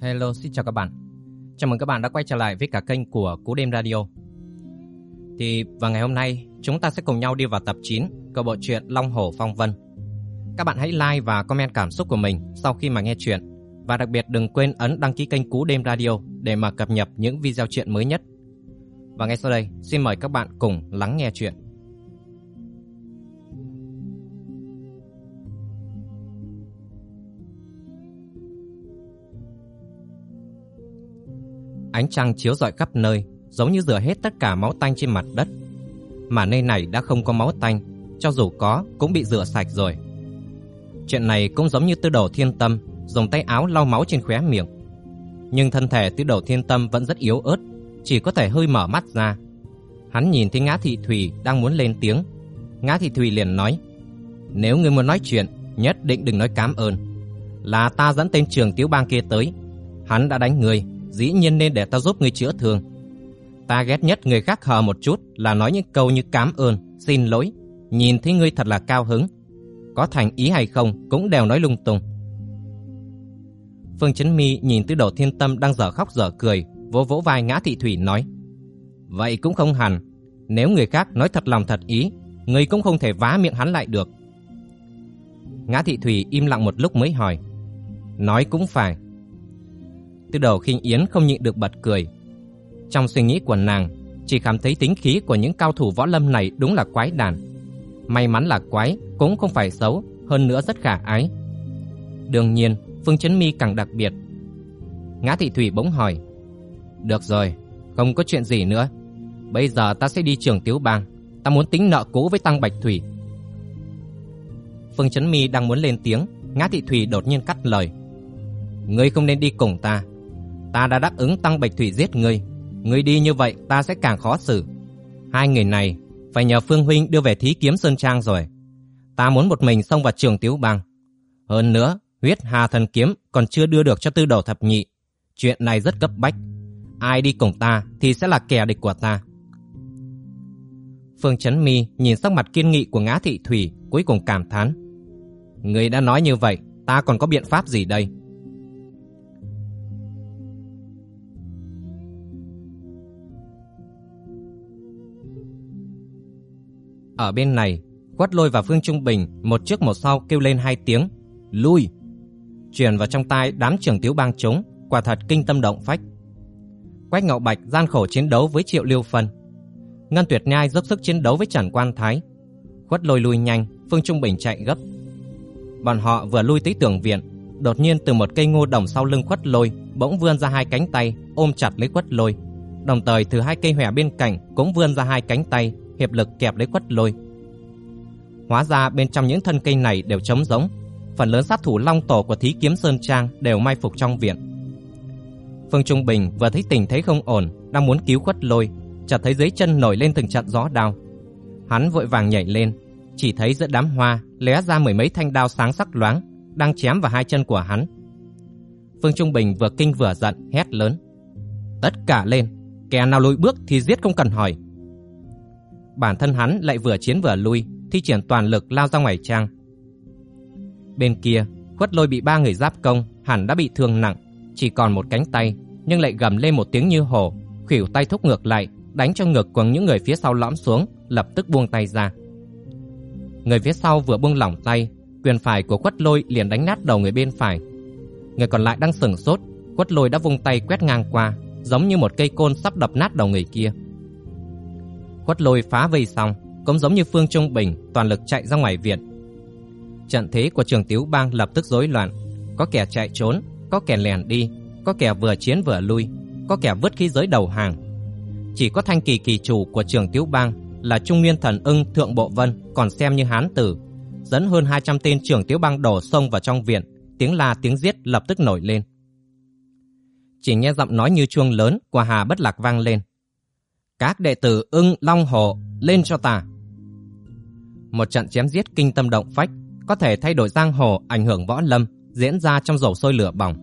Hello, xin chào các bạn. Chào mừng các bạn đã quay trở lại với cả kênh của Cú Đêm Radio. Thì vào ngày hôm nay, chúng ta sẽ cùng nhau đi vào tập 9 của bộ truyện Long Hổ Phong Vân. Các bạn hãy like và comment cảm xúc của mình sau khi mà nghe chuyện. Và đặc biệt đừng quên ấn đăng ký kênh Cú Đêm Radio để mà cập nhật những video chuyện mới nhất. Và ngay sau đây, xin mời các bạn cùng lắng nghe chuyện. Ánh trăng chiếu rọi khắp nơi, giống như rửa hết tất cả máu tanh trên mặt đất. Mà nơi này đã không có máu tanh, cho dù có cũng bị rửa sạch rồi. Chuyện này cũng giống như tư đồ thiên tâm, dùng tay áo lau máu trên khóe miệng. Nhưng thân thể tư đồ thiên tâm vẫn rất yếu ớt, chỉ có thể hơi mở mắt ra. Hắn nhìn thấy ngã thị thủy đang muốn lên tiếng. Ngã thị thủy liền nói, nếu ngươi muốn nói chuyện, nhất định đừng nói cảm ơn. Là ta dẫn tên trường tiếu bang kia tới. Hắn đã đánh người, dĩ nhiên nên để ta giúp ngươi chữa thương. Ta ghét nhất người khác hờ một chút là nói những câu như cảm ơn, xin lỗi, nhìn thấy ngươi thật là cao hứng. Có thành ý hay không cũng đều nói lung tung. Phương Chấn Mi nhìn Tư Đồ Thiên Tâm đang dở khóc dở cười, vỗ vỗ vai Ngã Thị Thủy nói: "Vậy cũng không hẳn, nếu người khác nói thật lòng thật ý, ngươi cũng không thể vá miệng hắn lại được." Ngã Thị Thủy im lặng một lúc mới hỏi: "Nói cũng phải, từ đầu khinh Yến không nhịn được bật cười. Trong suy nghĩ của nàng, chỉ cảm thấy tính khí của những cao thủ võ lâm này đúng là quái đản. May mắn là quái, cũng không phải xấu, hơn nữa rất khả ái. Đương nhiên, Phương Chấn Mi càng đặc biệt. Ngã Thị Thủy bỗng hỏi: "Được rồi, không có chuyện gì nữa. Bây giờ ta sẽ đi trường Tiếu Bang, ta muốn tính nợ cũ với Tăng Bạch Thủy." Phương Chấn Mi đang muốn lên tiếng, Ngã Thị Thủy đột nhiên cắt lời: "Ngươi không nên đi cùng ta, ta đã đáp ứng tăng Bạch Thủy giết ngươi, ngươi đi như vậy ta sẽ càng khó xử. Hai người này phải nhờ Phương huynh đưa về Thí Kiếm Sơn Trang rồi. Ta muốn một mình xông vào Trường Tiếu Bang. Hơn nữa, huyết Hà thần kiếm còn chưa đưa được cho Tư Đầu thập nhị. Chuyện này rất cấp bách. Ai đi cùng ta thì sẽ là kẻ địch của ta. Phương Chấn Mi nhìn sắc mặt kiên nghị của Ngã Thị Thủy, cuối cùng cảm thán: "Ngươi đã nói như vậy, ta còn có biện pháp gì đây?" Ở bên này, Quát Lôi và Phương Trung Bình một trước một sau kêu lên hai tiếng, lui. Truyền vào trong tai đám trưởng tiểu bang chúng, quả thật kinh tâm động phách. Quách Ngạo Bạch gian khổ chiến đấu với Triệu Liêu Phân. Ngân Tuyệt Nhai dốc sức chiến đấu với Trần Quan Thái. Quất Lôi lui nhanh, Phương Trung Bình chạy gấp. Bọn họ vừa lui tới tường viện, đột nhiên từ một cây ngô đồng sau lưng Quất Lôi bỗng vươn ra hai cánh tay ôm chặt lấy Quất Lôi. Đồng thời từ hai cây hòe bên cạnh cũng vươn ra hai cánh tay hiệp lực kẹp lấy quất lôi. Hóa ra bên trong những thân cây này đều trống rỗng, phần lớn sát thủ long tổ của Thí Kiếm Sơn Trang đều mai phục trong viện. Phương Trung Bình vừa thấy tình thấy không ổn, đang muốn cứu quất lôi, chợt thấy dưới chân nổi lên từng trận gió đao. Hắn vội vàng nhảy lên, chỉ thấy giữa đám hoa lóe ra mười mấy thanh đao sáng sắc loáng, đang chém vào hai chân của hắn. Phương Trung Bình vừa kinh vừa giận, hét lớn: "Tất cả lên, kẻ nào lùi bước thì giết không cần hỏi." Bản thân hắn lại vừa chiến vừa lui, thi triển toàn lực lao ra ngoài trang. Bên kia, Khuất Lôi bị ba người giáp công, hẳn đã bị thương nặng, chỉ còn một cánh tay, nhưng lại gầm lên một tiếng như hổ, khuỷu tay thúc ngược lại, đánh cho ngực của những người phía sau lõm xuống, lập tức buông tay ra. Người phía sau vừa buông lỏng tay, quyền phải của Khuất Lôi liền đánh nát đầu người bên phải. Người còn lại đang sừng sốt, Khuất Lôi đã vung tay quét ngang qua, giống như một cây côn sắp đập nát đầu người kia. Quất lôi phá vây xong, cũng giống như Phương Trung Bình toàn lực chạy ra ngoài viện. Trận thế của trường Tiếu Bang lập tức rối loạn, có kẻ chạy trốn, có kẻ lèn đi, có kẻ vừa chiến vừa lui, có kẻ vứt khí giới đầu hàng. Chỉ có thanh kỳ kỳ chủ của trường Tiếu Bang là Trung Nguyên Thần Ưng Thượng Bộ Vân còn xem như hán tử, dẫn hơn 200 tên trường Tiếu Bang đổ xông vào trong viện, tiếng la tiếng giết lập tức nổi lên. Chỉ nghe giọng nói như chuông lớn của Hà Bất Lạc vang lên. Các đệ tử ưng long hồ lên cho ta. Một trận chém giết kinh tâm động phách có thể thay đổi giang hồ ảnh hưởng võ lâm diễn ra trong dầu sôi lửa bỏng.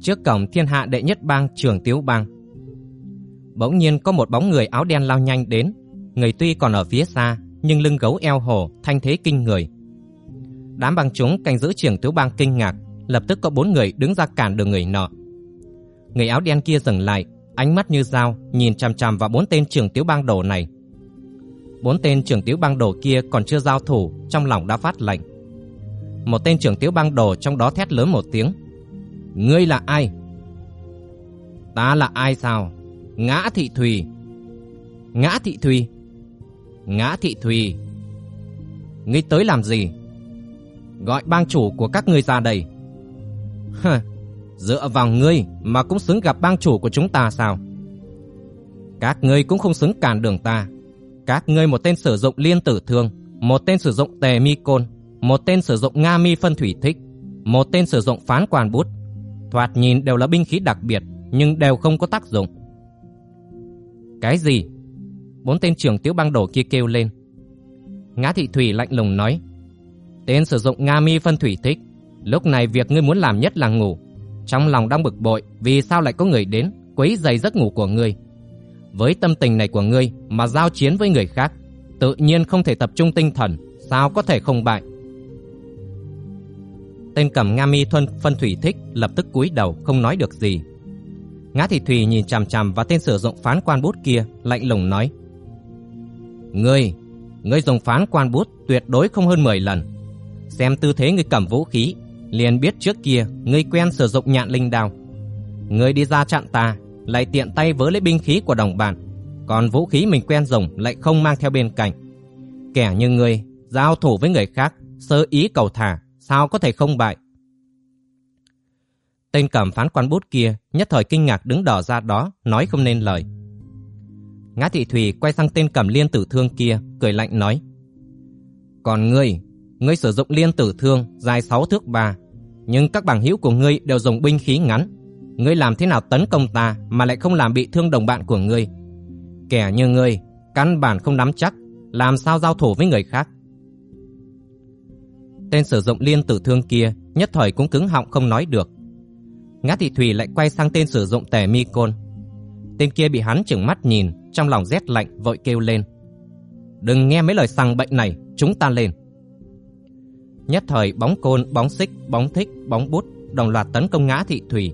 Trước cổng thiên hạ đệ nhất bang trường tiếu bang Bỗng nhiên có một bóng người áo đen lao nhanh đến Người tuy còn ở phía xa nhưng lưng gấu eo hổ, thanh thế kinh người. Đám băng chúng canh giữ trưởng tiểu bang kinh ngạc, lập tức có bốn người đứng ra cản đường người nọ. Người áo đen kia dừng lại, ánh mắt như dao, nhìn chằm chằm vào bốn tên trưởng tiểu bang đồ này. Bốn tên trưởng tiểu bang đồ kia còn chưa giao thủ, trong lòng đã phát lệnh. Một tên trưởng tiểu bang đồ trong đó thét lớn một tiếng. Ngươi là ai? Ta là ai sao? Ngã Thị Thùy. Ngã Thị Thùy. Ngã Thị Thùy. Ngươi tới làm gì? Gọi bang chủ của các ngươi ra đây. Hừ, dựa vào ngươi mà cũng xứng gặp bang chủ của chúng ta sao? Các ngươi cũng không xứng cản đường ta. Các ngươi một tên sử dụng liên tử thương, một tên sử dụng tề mi côn, một tên sử dụng nga mi phân thủy thích, một tên sử dụng phán quan bút. Thoạt nhìn đều là binh khí đặc biệt, nhưng đều không có tác dụng. Cái gì? Bốn tên trưởng tiểu bang đổ kia kêu lên. Ngã thị thủy lạnh lùng nói. Tên sử dụng Nga mi phân thủy thích. Lúc này việc ngươi muốn làm nhất là ngủ. Trong lòng đang bực bội vì sao lại có người đến quấy giày giấc ngủ của ngươi. Với tâm tình này của ngươi mà giao chiến với người khác, tự nhiên không thể tập trung tinh thần, sao có thể không bại. Tên cầm Nga mi thuần phân thủy thích lập tức cúi đầu không nói được gì. Ngã Thị Thùy nhìn chằm chằm vào tên sử dụng phán quan bút kia, lạnh lùng nói. Ngươi, ngươi dùng phán quan bút tuyệt đối không hơn 10 lần. Xem tư thế ngươi cầm vũ khí, liền biết trước kia ngươi quen sử dụng nhạn linh đao. Ngươi đi ra chặn ta, lại tiện tay vớ lấy binh khí của đồng bạn, còn vũ khí mình quen dùng lại không mang theo bên cạnh. Kẻ như ngươi, giao thủ với người khác, sơ ý cầu thả, sao có thể không bại? Tên cầm phán quan bút kia nhất thời kinh ngạc đứng đỏ ra đó, nói không nên lời. Ngã thị thủy quay sang tên cầm liên tử thương kia, cười lạnh nói. Còn ngươi, ngươi sử dụng liên tử thương dài 6 thước 3, nhưng các bằng hữu của ngươi đều dùng binh khí ngắn. Ngươi làm thế nào tấn công ta mà lại không làm bị thương đồng bạn của ngươi? Kẻ như ngươi, căn bản không nắm chắc, làm sao giao thủ với người khác? Tên sử dụng liên tử thương kia nhất thời cũng cứng họng không nói được. Ngã Thị Thùy lại quay sang tên sử dụng tẻ mi côn. Tên kia bị hắn chừng mắt nhìn, trong lòng rét lạnh vội kêu lên. Đừng nghe mấy lời sằng bệnh này, chúng ta lên. Nhất thời bóng côn, bóng xích, bóng thích, bóng bút đồng loạt tấn công Ngã Thị thủy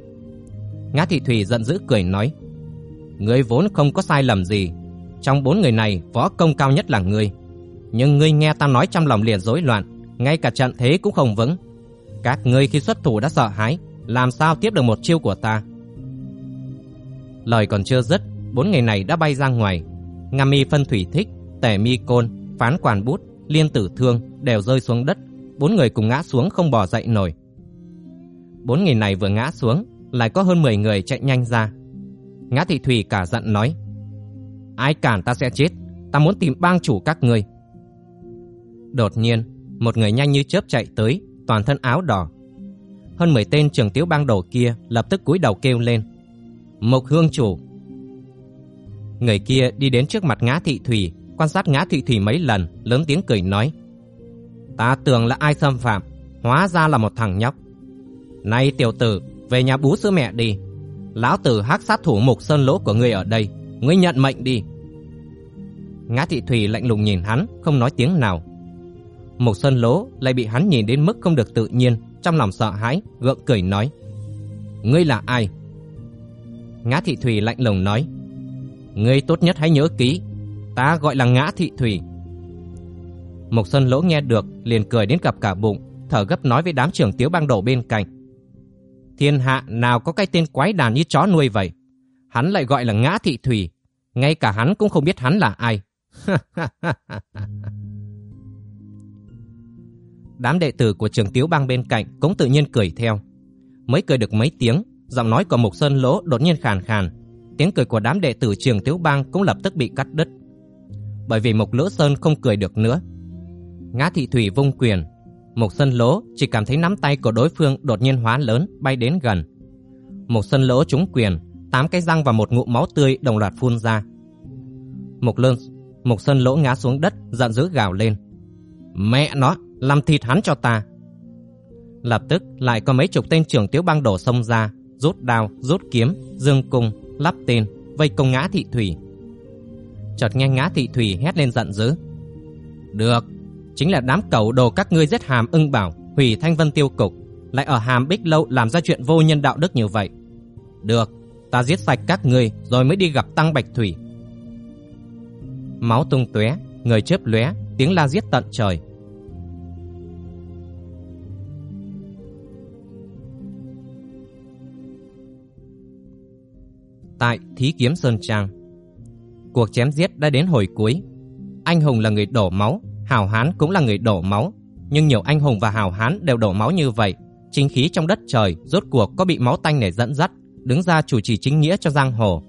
Ngã Thị thủy giận dữ cười nói. Ngươi vốn không có sai lầm gì. Trong bốn người này, võ công cao nhất là ngươi. Nhưng ngươi nghe ta nói trong lòng liền rối loạn, ngay cả trận thế cũng không vững. Các ngươi khi xuất thủ đã sợ hãi, làm sao tiếp được một chiêu của ta. Lời còn chưa dứt, bốn người này đã bay ra ngoài. Nga mi phân thủy thích, tẻ mi côn, phán quản bút, liên tử thương đều rơi xuống đất. Bốn người cùng ngã xuống không bò dậy nổi. Bốn người này vừa ngã xuống, lại có hơn 10 người chạy nhanh ra. Ngã thị thủy cả giận nói. Ai cản ta sẽ chết, ta muốn tìm bang chủ các ngươi. Đột nhiên, một người nhanh như chớp chạy tới, toàn thân áo đỏ, hơn 10 tên trưởng tiếu bang đồ kia lập tức cúi đầu kêu lên. Mộc hương chủ. Người kia đi đến trước mặt ngã thị thủy, quan sát ngã thị thủy mấy lần, lớn tiếng cười nói. Ta tưởng là ai xâm phạm, hóa ra là một thằng nhóc. Này tiểu tử, về nhà bú sữa mẹ đi. Lão tử hắc sát thủ mục sơn lỗ của ngươi ở đây, ngươi nhận mệnh đi. Ngã thị thủy lạnh lùng nhìn hắn, không nói tiếng nào. Mục sơn lỗ lại bị hắn nhìn đến mức không được tự nhiên, trong lòng sợ hãi, gượng cười nói. Ngươi là ai? Ngã Thị Thủy lạnh lùng nói. Ngươi tốt nhất hãy nhớ kỹ, ta gọi là Ngã Thị Thủy mộc Xuân Lỗ nghe được, liền cười đến cặp cả bụng, thở gấp nói với đám trưởng tiếu bang đổ bên cạnh. Thiên hạ nào có cái tên quái đàn như chó nuôi vậy? Hắn lại gọi là Ngã Thị Thủy, ngay cả hắn cũng không biết hắn là ai. đám đệ tử của trường Tiếu Bang bên cạnh cũng tự nhiên cười theo. Mới cười được mấy tiếng, giọng nói của mộc Sơn Lỗ đột nhiên khàn khàn. Tiếng cười của đám đệ tử trường Tiếu Bang cũng lập tức bị cắt đứt. Bởi vì mộc Lỗ Sơn không cười được nữa. Ngã Thị Thủy vung quyền, Mục Sơn Lỗ chỉ cảm thấy nắm tay của đối phương đột nhiên hóa lớn, bay đến gần. Mục Sơn Lỗ trúng quyền, tám cái răng và một ngụm máu tươi đồng loạt phun ra. Mục Lơn, Mục Sơn Lỗ ngã xuống đất, giận dữ gào lên. Mẹ nó, làm thịt hắn cho ta. Lập tức lại có mấy chục tên trưởng tiếu bang đổ xông ra, rút đao, rút kiếm, dương cung, lắp tên, vây công ngã thị thủy. Chợt nghe ngã thị thủy hét lên giận dữ. Được, chính là đám cầu đồ các ngươi giết hàm ưng bảo, hủy thanh vân tiêu cục, lại ở hàm bích lâu làm ra chuyện vô nhân đạo đức như vậy. Được, ta giết sạch các ngươi rồi mới đi gặp Tăng Bạch Thủy. Máu tung tóe, người chớp lóe, tiếng la giết tận trời. Tại Thí Kiếm Sơn Trang Cuộc chém giết đã đến hồi cuối. Anh hùng là người đổ máu, hào hán cũng là người đổ máu. Nhưng nhiều anh hùng và hào hán đều đổ máu như vậy. Chính khí trong đất trời rốt cuộc có bị máu tanh này dẫn dắt, đứng ra chủ trì chính nghĩa cho giang hồ.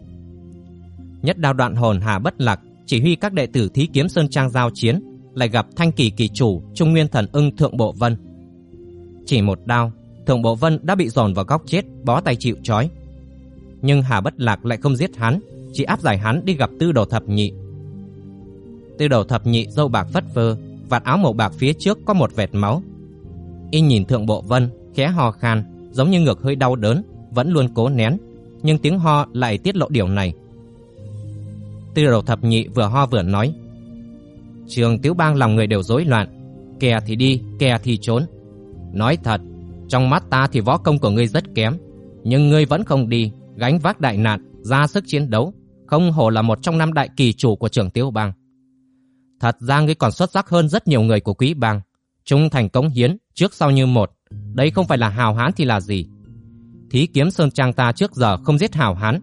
Nhất đao đoạn hồn Hà Bất Lạc chỉ huy các đệ tử Thí Kiếm Sơn Trang giao chiến, lại gặp Thanh Kỳ kỳ chủ Trung Nguyên Thần Ưng Thượng Bộ Vân. Chỉ một đao, Thượng Bộ Vân đã bị dồn vào góc chết, bó tay chịu trói. Nhưng Hà Bất Lạc lại không giết hắn, chỉ áp giải hắn đi gặp Tư Đồ Thập Nhị. Tư đầu Thập Nhị dâu bạc phất phơ, vạt áo màu bạc phía trước có một vệt máu. Y nhìn Thượng Bộ Vân, khẽ ho khan, giống như ngược hơi đau đớn, vẫn luôn cố nén, nhưng tiếng ho lại tiết lộ điều này. Tư đầu Thập Nhị vừa ho vừa nói: "Trường Tiếu Bang lòng người đều rối loạn, kẻ thì đi, kẻ thì trốn. Nói thật, trong mắt ta thì võ công của ngươi rất kém, nhưng ngươi vẫn không đi, gánh vác đại nạn, ra sức chiến đấu, không hổ là một trong năm đại kỳ chủ của trường Tiêu Bang. Thật ra ngươi còn xuất sắc hơn rất nhiều người của Quý Bang, trung thành cống hiến, trước sau như một. Đây không phải là hào hán thì là gì? Thí kiếm sơn trang ta trước giờ không giết hào hán.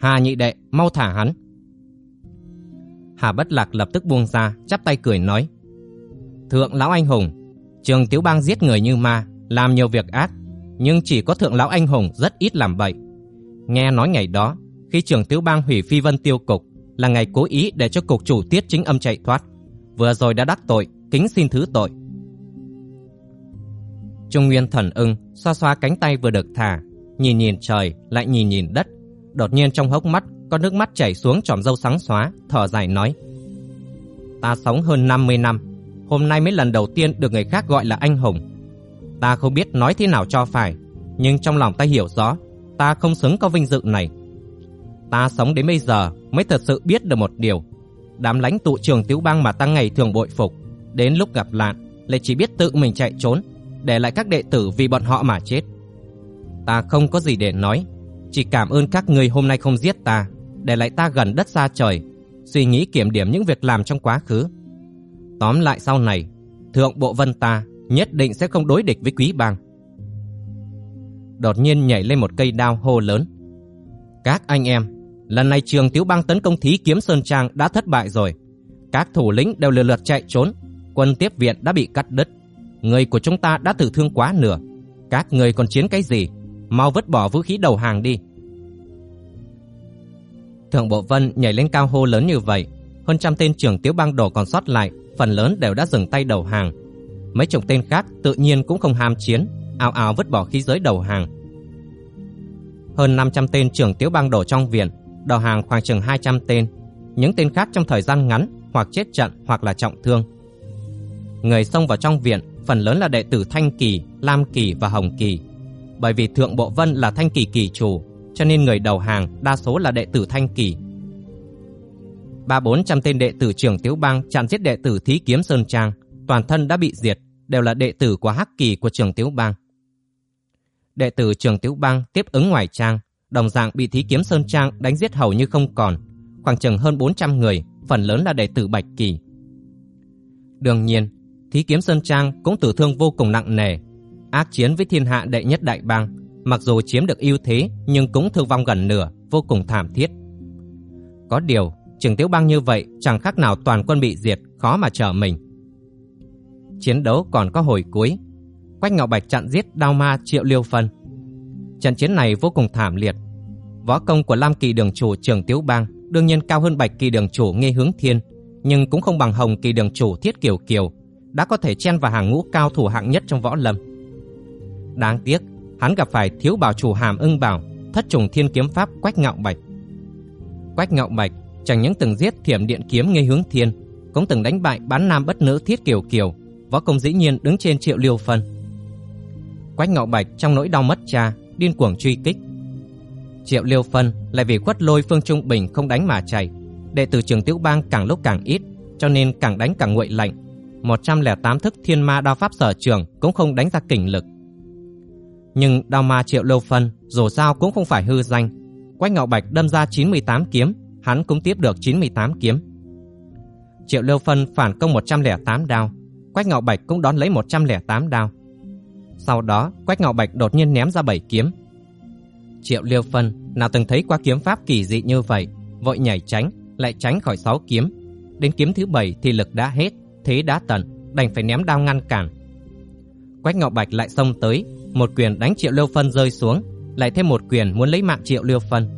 Hà nhị đệ, mau thả hắn. Hà Bất Lạc lập tức buông ra, chắp tay cười nói: "Thượng lão anh hùng, Trường Tiếu Bang giết người như ma, làm nhiều việc ác, nhưng chỉ có thượng lão anh hùng rất ít làm bậy. Nghe nói ngày đó, khi trường tiểu bang hủy phi vân tiêu cục, là ngày cố ý để cho cục chủ tiết chính âm chạy thoát. Vừa rồi đã đắc tội, kính xin thứ tội. Trung Nguyên thần ưng xoa xoa cánh tay vừa được thả, nhìn nhìn trời, lại nhìn nhìn đất. Đột nhiên trong hốc mắt có nước mắt chảy xuống tròm râu sáng xóa, thở dài nói: "Ta sống hơn 50 năm, hôm nay mới lần đầu tiên được người khác gọi là anh hùng. Ta không biết nói thế nào cho phải, nhưng trong lòng ta hiểu rõ ta không xứng có vinh dự này. Ta sống đến bây giờ mới thật sự biết được một điều. Đám lãnh tụ trường tiểu bang mà ta ngày thường bội phục, đến lúc gặp nạn lại chỉ biết tự mình chạy trốn, để lại các đệ tử vì bọn họ mà chết. Ta không có gì để nói, chỉ cảm ơn các người hôm nay không giết ta, để lại ta gần đất xa trời, suy nghĩ kiểm điểm những việc làm trong quá khứ. Tóm lại sau này, thượng bộ vân ta nhất định sẽ không đối địch với quý bang đột nhiên nhảy lên một cây đao hô lớn. Các anh em, lần này trường Tiếu Bang tấn công thí kiếm Sơn Trang đã thất bại rồi. Các thủ lĩnh đều lừa lượt chạy trốn, quân tiếp viện đã bị cắt đứt. Người của chúng ta đã tử thương quá nửa. Các người còn chiến cái gì? Mau vứt bỏ vũ khí đầu hàng đi. Thượng Bộ Vân nhảy lên cao hô lớn như vậy, hơn trăm tên trưởng Tiếu Bang đổ còn sót lại, phần lớn đều đã dừng tay đầu hàng. Mấy chục tên khác tự nhiên cũng không ham chiến, ào ào vứt bỏ khí giới đầu hàng. Hơn 500 tên trưởng tiếu bang đổ trong viện, đầu hàng khoảng chừng 200 tên. Những tên khác trong thời gian ngắn hoặc chết trận hoặc là trọng thương. Người xông vào trong viện phần lớn là đệ tử Thanh Kỳ, Lam Kỳ và Hồng Kỳ. Bởi vì Thượng Bộ Vân là Thanh Kỳ kỳ chủ, cho nên người đầu hàng đa số là đệ tử Thanh Kỳ. Ba bốn trăm tên đệ tử trưởng Tiếu Bang chặn giết đệ tử Thí Kiếm Sơn Trang, toàn thân đã bị diệt, đều là đệ tử của Hắc Kỳ của trường Tiếu Bang đệ tử trường Tiếu Bang tiếp ứng ngoài trang, đồng dạng bị Thí Kiếm Sơn Trang đánh giết hầu như không còn, khoảng chừng hơn 400 người, phần lớn là đệ tử Bạch Kỳ. Đương nhiên, Thí Kiếm Sơn Trang cũng tử thương vô cùng nặng nề, ác chiến với thiên hạ đệ nhất đại bang, mặc dù chiếm được ưu thế nhưng cũng thương vong gần nửa, vô cùng thảm thiết. Có điều, trường tiểu Bang như vậy chẳng khác nào toàn quân bị diệt, khó mà trở mình. Chiến đấu còn có hồi cuối, Quách Ngạo Bạch chặn giết Đao Ma Triệu Liêu Phân. Trận chiến này vô cùng thảm liệt. Võ công của Lam Kỳ Đường chủ Trường Tiếu Bang đương nhiên cao hơn Bạch Kỳ Đường chủ Nghe Hướng Thiên, nhưng cũng không bằng Hồng Kỳ Đường chủ Thiết Kiều Kiều, đã có thể chen vào hàng ngũ cao thủ hạng nhất trong võ lâm. Đáng tiếc, hắn gặp phải thiếu bảo chủ Hàm Ưng Bảo, thất trùng thiên kiếm pháp Quách Ngạo Bạch. Quách Ngạo Bạch chẳng những từng giết Thiểm Điện kiếm Nghe Hướng Thiên, cũng từng đánh bại bán nam bất nữ Thiết Kiều Kiều, võ công dĩ nhiên đứng trên Triệu Liêu Phân. Quách Ngạo Bạch trong nỗi đau mất cha, điên cuồng truy kích. Triệu Liêu Phân lại vì khuất lôi Phương Trung Bình không đánh mà chạy, đệ tử trường Tiểu Bang càng lúc càng ít, cho nên càng đánh càng nguội lạnh, 108 thức thiên ma đao pháp sở trường cũng không đánh ra kình lực. Nhưng đao ma triệu Liêu phân dù sao cũng không phải hư danh. Quách Ngạo Bạch đâm ra 98 kiếm, hắn cũng tiếp được 98 kiếm. Triệu Liêu Phân phản công 108 đao, Quách Ngạo Bạch cũng đón lấy 108 đao. Sau đó, Quách Ngạo Bạch đột nhiên ném ra bảy kiếm. Triệu Liêu Phân nào từng thấy qua kiếm pháp kỳ dị như vậy, vội nhảy tránh, lại tránh khỏi sáu kiếm. Đến kiếm thứ bảy thì lực đã hết, thế đã tận, đành phải ném đao ngăn cản. Quách Ngạo Bạch lại xông tới, một quyền đánh Triệu Liêu Phân rơi xuống, lại thêm một quyền muốn lấy mạng Triệu Liêu Phân.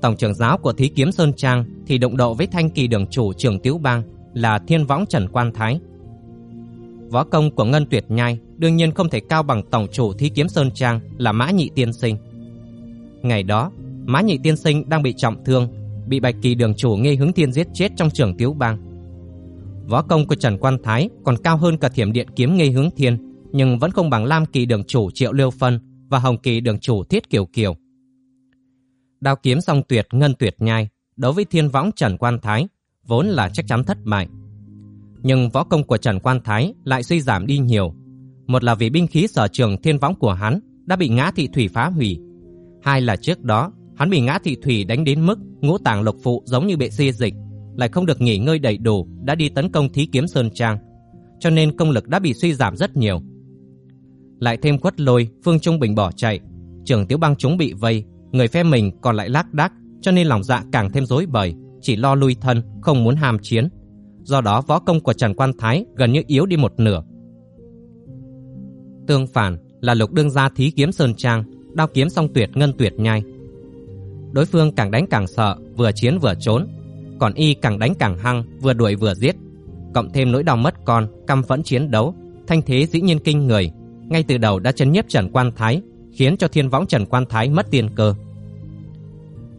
Tổng trưởng giáo của Thí Kiếm Sơn Trang thì động độ với thanh kỳ đường chủ trường Tiếu Bang là Thiên Võng Trần Quan Thái. Võ công của Ngân Tuyệt Nhai đương nhiên không thể cao bằng tổng chủ Thí Kiếm Sơn Trang là Mã Nhị Tiên Sinh. Ngày đó, Mã Nhị Tiên Sinh đang bị trọng thương, bị Bạch Kỳ đường chủ nghi hứng thiên giết chết trong trường Tiếu Bang. Võ công của Trần Quan Thái còn cao hơn cả thiểm điện kiếm nghi hướng thiên, nhưng vẫn không bằng Lam Kỳ đường chủ Triệu Liêu Phân và Hồng Kỳ đường chủ Thiết Kiều Kiều. Đao kiếm song tuyệt ngân tuyệt nhai đối với thiên võng Trần Quan Thái vốn là chắc chắn thất bại. Nhưng võ công của Trần Quan Thái lại suy giảm đi nhiều. Một là vì binh khí sở trường thiên võng của hắn đã bị ngã thị thủy phá hủy. Hai là trước đó hắn bị ngã thị thủy đánh đến mức ngũ tàng lục phụ giống như bị xê dịch, lại không được nghỉ ngơi đầy đủ đã đi tấn công thí kiếm Sơn Trang. Cho nên công lực đã bị suy giảm rất nhiều. Lại thêm quất lôi, Phương Trung Bình bỏ chạy, trưởng tiếu bang chúng bị vây, người phe mình còn lại lác đác, cho nên lòng dạ càng thêm rối bời, chỉ lo lui thân, không muốn hàm chiến. Do đó võ công của Trần Quan Thái gần như yếu đi một nửa. Tương phản là lục đương gia thí kiếm sơn trang, đao kiếm song tuyệt ngân tuyệt nhai. Đối phương càng đánh càng sợ, vừa chiến vừa trốn, còn y càng đánh càng hăng, vừa đuổi vừa giết. Cộng thêm nỗi đau mất con, căm phẫn chiến đấu, thanh thế dĩ nhiên kinh người, ngay từ đầu đã chấn nhiếp Trần Quan Thái, khiến cho thiên võng Trần Quan Thái mất tiền cơ.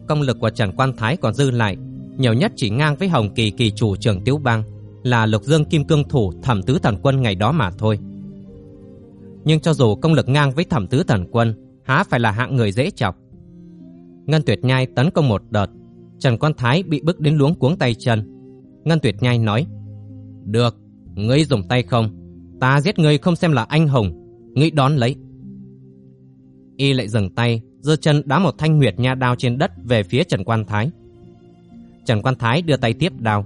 Công lực của Trần Quan Thái còn dư lại, nhiều nhất chỉ ngang với Hồng Kỳ kỳ chủ trường Tiếu Bang, là Lục Dương Kim Cương Thủ Thẩm Tứ Thần Quân ngày đó mà thôi. Nhưng cho dù công lực ngang với Thẩm Tứ Thần Quân, há phải là hạng người dễ chọc. Ngân Tuyệt Nhai tấn công một đợt, Trần Quan Thái bị bức đến luống cuống tay chân. Ngân Tuyệt Nhai nói, Được, ngươi dùng tay không, ta giết ngươi không xem là anh hùng, nghĩ đón lấy. Y lại dừng tay, giơ chân đá một thanh nguyệt nha đao trên đất về phía Trần Quan Thái. Trần Quan Thái đưa tay tiếp đao.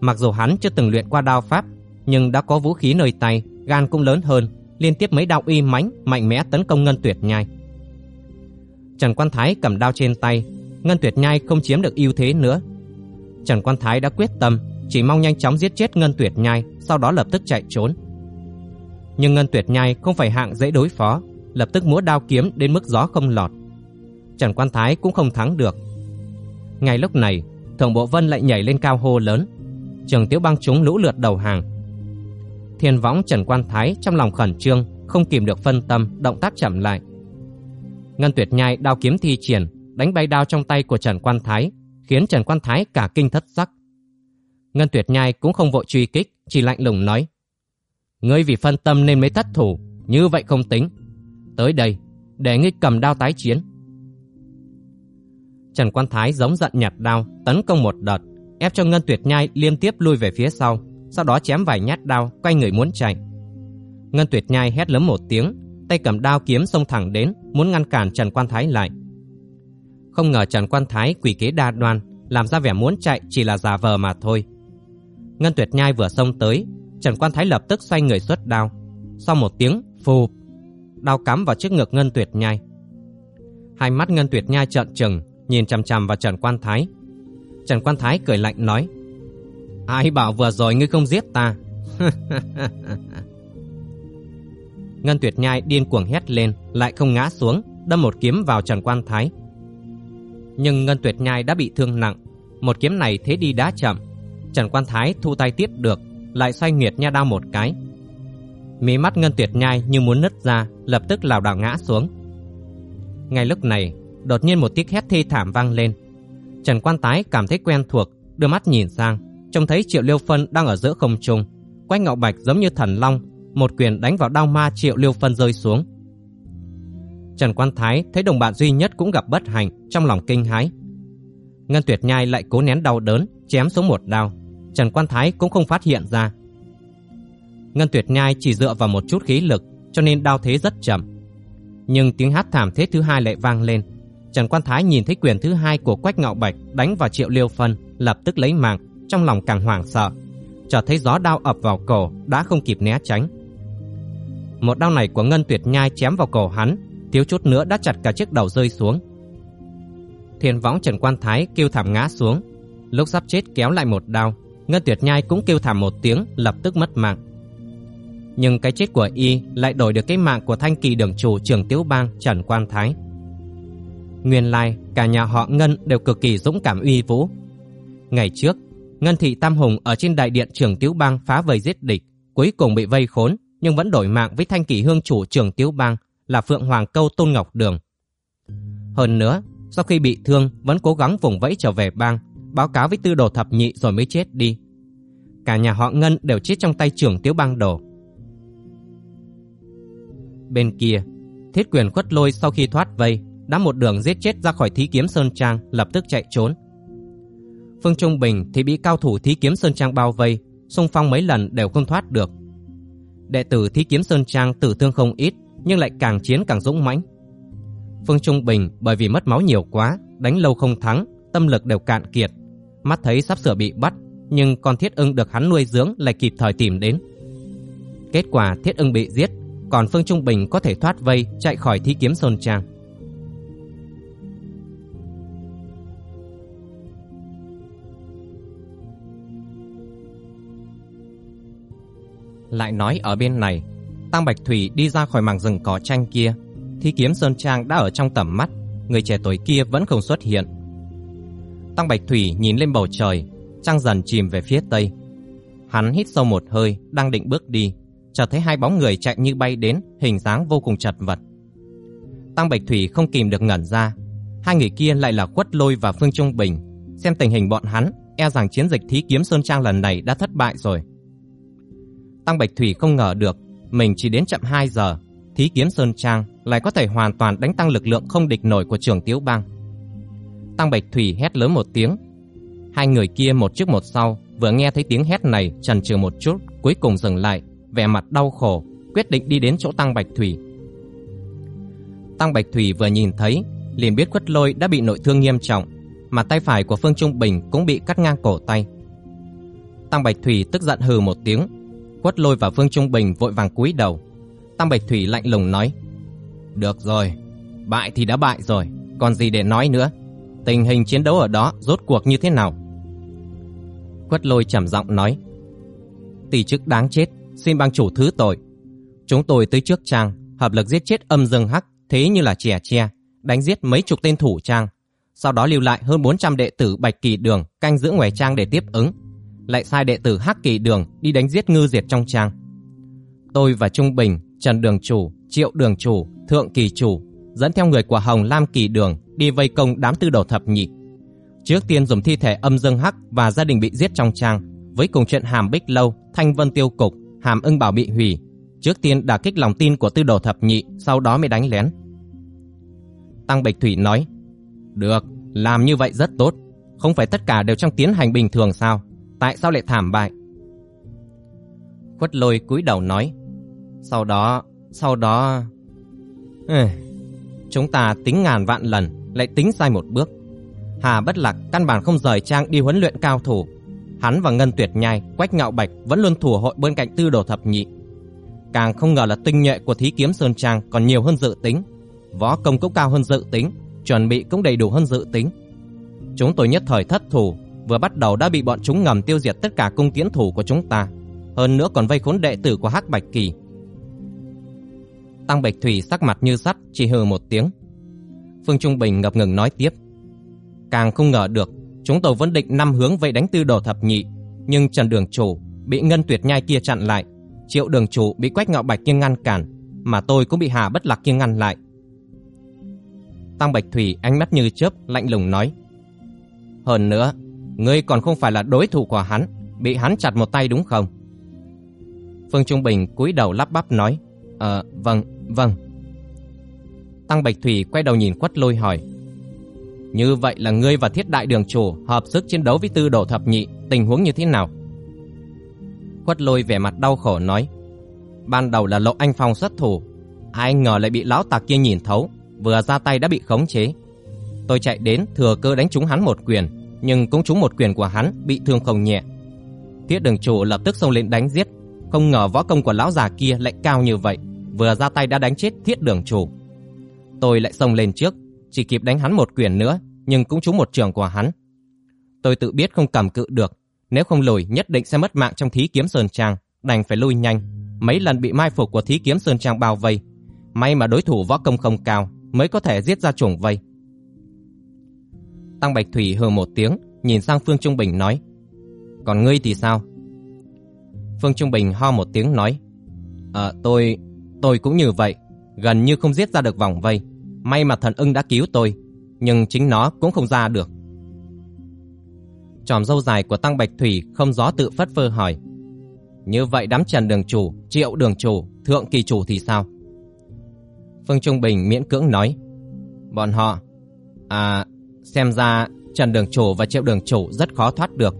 Mặc dù hắn chưa từng luyện qua đao pháp, nhưng đã có vũ khí nơi tay, gan cũng lớn hơn, liên tiếp mấy đao uy mãnh mạnh mẽ tấn công Ngân Tuyệt Nhai. Trần Quan Thái cầm đao trên tay, Ngân Tuyệt Nhai không chiếm được ưu thế nữa. Trần Quan Thái đã quyết tâm, chỉ mong nhanh chóng giết chết Ngân Tuyệt Nhai, sau đó lập tức chạy trốn. Nhưng Ngân Tuyệt Nhai không phải hạng dễ đối phó, lập tức múa đao kiếm đến mức gió không lọt. Trần Quan Thái cũng không thắng được. Ngay lúc này, Thường Bộ Vân lại nhảy lên cao hô lớn. Trường Tiếu Bang chúng lũ lượt đầu hàng. Thiên võng Trần Quan Thái trong lòng khẩn trương, không kìm được phân tâm, động tác chậm lại. Ngân Tuyệt Nhai đao kiếm thi triển, đánh bay đao trong tay của Trần Quan Thái, khiến Trần Quan Thái cả kinh thất sắc. Ngân Tuyệt Nhai cũng không vội truy kích, chỉ lạnh lùng nói: "Ngươi vì phân tâm nên mới thất thủ, như vậy không tính. Tới đây, để ngươi cầm đao tái chiến." Trần Quan Thái giống giận nhặt đao, tấn công một đợt, ép cho Ngân Tuyệt Nhai liên tiếp lui về phía sau, sau đó chém vài nhát đao, quay người muốn chạy. Ngân Tuyệt Nhai hét lớn một tiếng, tay cầm đao kiếm xông thẳng đến, muốn ngăn cản Trần Quan Thái lại. Không ngờ Trần Quan Thái quỷ kế đa đoan, làm ra vẻ muốn chạy chỉ là giả vờ mà thôi. Ngân Tuyệt Nhai vừa xông tới, Trần Quan Thái lập tức xoay người xuất đao. Sau một tiếng phù, đao cắm vào trước ngực Ngân Tuyệt Nhai. Hai mắt Ngân Tuyệt Nhai trợn trừng, nhìn chằm chằm vào Trần Quan Thái. Trần Quan Thái cười lạnh nói: "Ai bảo vừa rồi ngươi không giết ta?" Ngân Tuyệt Nhai điên cuồng hét lên, lại không ngã xuống, đâm một kiếm vào Trần Quan Thái. Nhưng Ngân Tuyệt Nhai đã bị thương nặng, một kiếm này thế đi đã chậm. Trần Quan Thái thu tay tiếp được, lại xoay nguyệt nha đao một cái. Mí mắt Ngân Tuyệt Nhai như muốn nứt ra, lập tức lảo đảo ngã xuống. Ngay lúc này, đột nhiên một tiếng hét thê thảm vang lên. Trần Quan Tái cảm thấy quen thuộc, đưa mắt nhìn sang, trông thấy Triệu Liêu Phân đang ở giữa không trung, quanh ngọc bạch giống như thần long, một quyền đánh vào đao ma Triệu Liêu Phân rơi xuống. Trần Quan Thái thấy đồng bạn duy nhất cũng gặp bất hạnh, trong lòng kinh hãi. Ngân Tuyệt Nhai lại cố nén đau đớn, chém xuống một đao. Trần Quan Thái cũng không phát hiện ra. Ngân Tuyệt Nhai chỉ dựa vào một chút khí lực, cho nên đao thế rất chậm. Nhưng tiếng hát thảm thiết thứ hai lại vang lên. Trần Quan Thái nhìn thấy quyền thứ hai của Quách Ngạo Bạch đánh vào Triệu Liêu Phân, lập tức lấy mạng, trong lòng càng hoảng sợ. Chợt thấy gió đao ập vào cổ, đã không kịp né tránh. Một đao này của Ngân Tuyệt Nhai chém vào cổ hắn, thiếu chút nữa đã chặt cả chiếc đầu rơi xuống. Thiên võng Trần Quan Thái kêu thảm ngã xuống, lúc sắp chết kéo lại một đao, Ngân Tuyệt Nhai cũng kêu thảm một tiếng, lập tức mất mạng. Nhưng cái chết của y lại đổi được cái mạng của thanh kỳ đường chủ trường Tiếu Bang Trần Quan Thái. Nguyên lai, cả nhà họ Ngân đều cực kỳ dũng cảm uy vũ. Ngày trước, Ngân Thị Tam Hùng ở trên đại điện trường Tiếu Bang phá vây giết địch, cuối cùng bị vây khốn, nhưng vẫn đổi mạng với thanh kỳ hương chủ trường Tiếu Bang là Phượng Hoàng Câu Tôn Ngọc Đường. Hơn nữa, sau khi bị thương vẫn cố gắng vùng vẫy trở về bang, báo cáo với tư đồ thập nhị rồi mới chết đi. Cả nhà họ Ngân đều chết trong tay trưởng Tiếu Bang Đồ. Bên kia, Thiết Quyền khuất lôi sau khi thoát vây, đã một đường giết chết ra khỏi Thí Kiếm Sơn Trang, lập tức chạy trốn. Phương Trung Bình thì bị cao thủ Thí Kiếm Sơn Trang bao vây, xung phong mấy lần đều không thoát được. Đệ tử Thí Kiếm Sơn Trang tử thương không ít, nhưng lại càng chiến càng dũng mãnh. Phương Trung Bình bởi vì mất máu nhiều quá, đánh lâu không thắng, tâm lực đều cạn kiệt. Mắt thấy sắp sửa bị bắt, nhưng con Thiết Ưng được hắn nuôi dưỡng lại kịp thời tìm đến. Kết quả Thiết Ưng bị giết, còn Phương Trung Bình có thể thoát vây chạy khỏi Thí Kiếm Sơn Trang. Lại nói ở bên này, Tăng Bạch Thủy đi ra khỏi mảng rừng cỏ tranh kia, thi Kiếm Sơn Trang đã ở trong tầm mắt, người trẻ tuổi kia vẫn không xuất hiện. Tăng Bạch Thủy nhìn lên bầu trời, trăng dần chìm về phía tây. Hắn hít sâu một hơi, đang định bước đi, chợt thấy hai bóng người chạy như bay đến, hình dáng vô cùng chật vật. Tăng Bạch Thủy không kìm được ngẩn ra, hai người kia lại là Quất Lôi và Phương Trung Bình, xem tình hình bọn hắn, e rằng chiến dịch Thí Kiếm Sơn Trang lần này đã thất bại rồi. Tăng Bạch Thủy không ngờ được, mình chỉ đến chậm 2 giờ, Thí Kiếm Sơn Trang lại có thể hoàn toàn đánh tăng lực lượng không địch nổi của trưởng Tiếu Bang. Tăng Bạch Thủy hét lớn một tiếng. Hai người kia một trước một sau, vừa nghe thấy tiếng hét này chần chừ một chút, cuối cùng dừng lại, vẻ mặt đau khổ, quyết định đi đến chỗ Tăng Bạch Thủy. Tăng Bạch Thủy vừa nhìn thấy, liền biết Quất Lôi đã bị nội thương nghiêm trọng, mà tay phải của Phương Trung Bình cũng bị cắt ngang cổ tay. Tăng Bạch Thủy tức giận hừ một tiếng, Quất Lôi và Phương Trung Bình vội vàng cúi đầu. Tăng Bạch Thủy lạnh lùng nói: "Được rồi, bại thì đã bại rồi, còn gì để nói nữa? Tình hình chiến đấu ở đó rốt cuộc như thế nào?" Quất Lôi trầm giọng nói: "Tỷ chức đáng chết, xin bang chủ thứ tội. Chúng tôi tới trước trang, hợp lực giết chết Âm Dương Hắc, thế như là chè che, đánh giết mấy chục tên thủ trang." Sau đó lưu lại hơn 400 đệ tử Bạch Kỳ Đường canh giữ ngoài trang để tiếp ứng lại sai đệ tử Hắc Kỳ Đường đi đánh giết ngư diệt trong trang. Tôi và Trung Bình, Trần Đường Chủ, Triệu Đường Chủ, Thượng Kỳ Chủ dẫn theo người của Hồng Lam Kỳ Đường đi vây công đám tư đầu thập nhị. Trước tiên dùng thi thể âm dương Hắc và gia đình bị giết trong trang, với cùng chuyện Hàm Bích Lâu, Thanh Vân Tiêu Cục, Hàm Ưng Bảo bị hủy. Trước tiên đả kích lòng tin của tư đồ thập nhị, sau đó mới đánh lén. Tăng Bạch Thủy nói, Được, làm như vậy rất tốt. Không phải tất cả đều trong tiến hành bình thường sao? Tại sao lại thảm bại? Khuất lôi cúi đầu nói, sau đó, sau đó... Ừ, chúng ta tính ngàn vạn lần, lại tính sai một bước. Hà Bất Lạc căn bản không rời trang đi huấn luyện cao thủ. Hắn và Ngân Tuyệt Nhai, Quách Ngạo Bạch vẫn luôn thủ hội bên cạnh tư đồ thập nhị. Càng không ngờ là tinh nhuệ của thí kiếm Sơn Trang còn nhiều hơn dự tính. Võ công cũng cao hơn dự tính, chuẩn bị cũng đầy đủ hơn dự tính. Chúng tôi nhất thời thất thủ, vừa bắt đầu đã bị bọn chúng ngầm tiêu diệt tất cả cung tiến thủ của chúng ta, hơn nữa còn vây khốn đệ tử của Hắc Bạch Kỳ. Tăng Bạch Thủy sắc mặt như sắt, chỉ hừ một tiếng. Phương Trung Bình ngập ngừng nói tiếp: "Càng không ngờ được, chúng tôi vẫn định năm hướng vây đánh Tư Đồ thập nhị, nhưng Trần Đường chủ bị Ngân Tuyệt Nhai kia chặn lại, Triệu Đường chủ bị Quách Ngạo Bạch kia ngăn cản, mà tôi cũng bị Hà Bất Lạc kia ngăn lại." Tăng Bạch Thủy ánh mắt như chớp lạnh lùng nói: "Hơn nữa, ngươi còn không phải là đối thủ của hắn, bị hắn chặt một tay đúng không? Phương Trung Bình cúi đầu lắp bắp nói, "Ờ, vâng, vâng." Tăng Bạch Thủy quay đầu nhìn Quất Lôi hỏi, "Như vậy là ngươi và Thiết Đại Đường chủ hợp sức chiến đấu với Tư đổ Thập Nhị, tình huống như thế nào?" Quất Lôi vẻ mặt đau khổ nói, Ban đầu là Lộ Anh Phong xuất thủ, ai ngờ lại bị lão tạc kia nhìn thấu, vừa ra tay đã bị khống chế. Tôi chạy đến thừa cơ đánh trúng hắn một quyền, nhưng cũng trúng một quyền của hắn bị thương không nhẹ. Thiết đường chủ lập tức xông lên đánh giết, không ngờ võ công của lão già kia lại cao như vậy, vừa ra tay đã đánh chết thiết đường chủ. Tôi lại xông lên trước, chỉ kịp đánh hắn một quyền nữa, nhưng cũng trúng một trường của hắn. Tôi tự biết không cầm cự được, nếu không lùi nhất định sẽ mất mạng trong thí kiếm sơn trang, đành phải lui nhanh. Mấy lần bị mai phục của thí kiếm sơn trang bao vây, may mà đối thủ võ công không cao mới có thể giết ra chủng vây. Tăng Bạch Thủy hừ một tiếng, nhìn sang Phương Trung Bình nói: "Còn ngươi thì sao?" Phương Trung Bình ho một tiếng nói: "Ờ, tôi tôi cũng như vậy, gần như không giết ra được vòng vây, may mà thần ưng đã cứu tôi, nhưng chính nó cũng không ra được." Tròm râu dài của Tăng Bạch Thủy không gió tự phất phơ hỏi: "Như vậy đám Trần đường chủ, Triệu đường chủ, Thượng kỳ chủ thì sao?" Phương Trung Bình miễn cưỡng nói: "Bọn họ à, xem ra Trần đường chủ và Triệu đường chủ rất khó thoát được,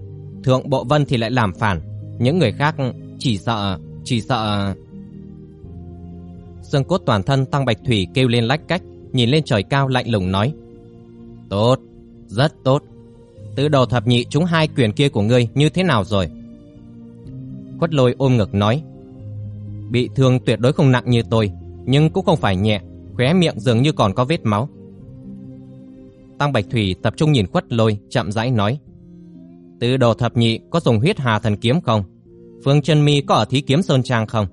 Thượng Bộ Vân thì lại làm phản, những người khác chỉ sợ, chỉ sợ..." Xương cốt toàn thân Tăng Bạch Thủy kêu lên lách cách, nhìn lên trời cao lạnh lùng nói: "Tốt, rất tốt. Tứ đầu thập nhị chúng hai quyền kia của ngươi như thế nào rồi?" Quất Lôi ôm ngực nói: "Bị thương tuyệt đối không nặng như tôi, nhưng cũng không phải nhẹ, khóe miệng dường như còn có vết máu." Tăng Bạch Thủy tập trung nhìn Quất Lôi, chậm rãi nói: "Tứ đồ thập nhị có dùng huyết hà thần kiếm không? Phương Chân Mi có ở Thí Kiếm Sơn Trang không?"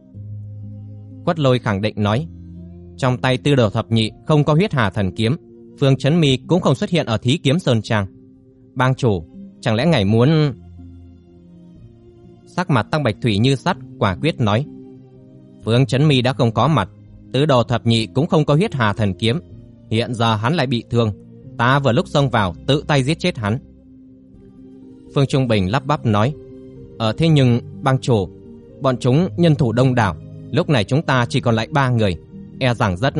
Quất Lôi khẳng định nói: "Trong tay Tư đồ thập nhị không có huyết hà thần kiếm, Phương Chấn Mi cũng không xuất hiện ở Thí Kiếm Sơn Trang. Bang chủ, chẳng lẽ ngài muốn?" Sắc mặt Tăng Bạch Thủy như sắt, quả quyết nói: "Phương Chấn Mi đã không có mặt, Tứ đồ thập nhị cũng không có huyết hà thần kiếm, hiện giờ hắn lại bị thương, ta vừa lúc xông vào tự tay giết chết hắn." Phương Trung Bình lắp bắp nói: ở thế nhưng, bang chủ, bọn chúng nhân thủ đông đảo, lúc này chúng ta chỉ còn lại ba người, e rằng rất..."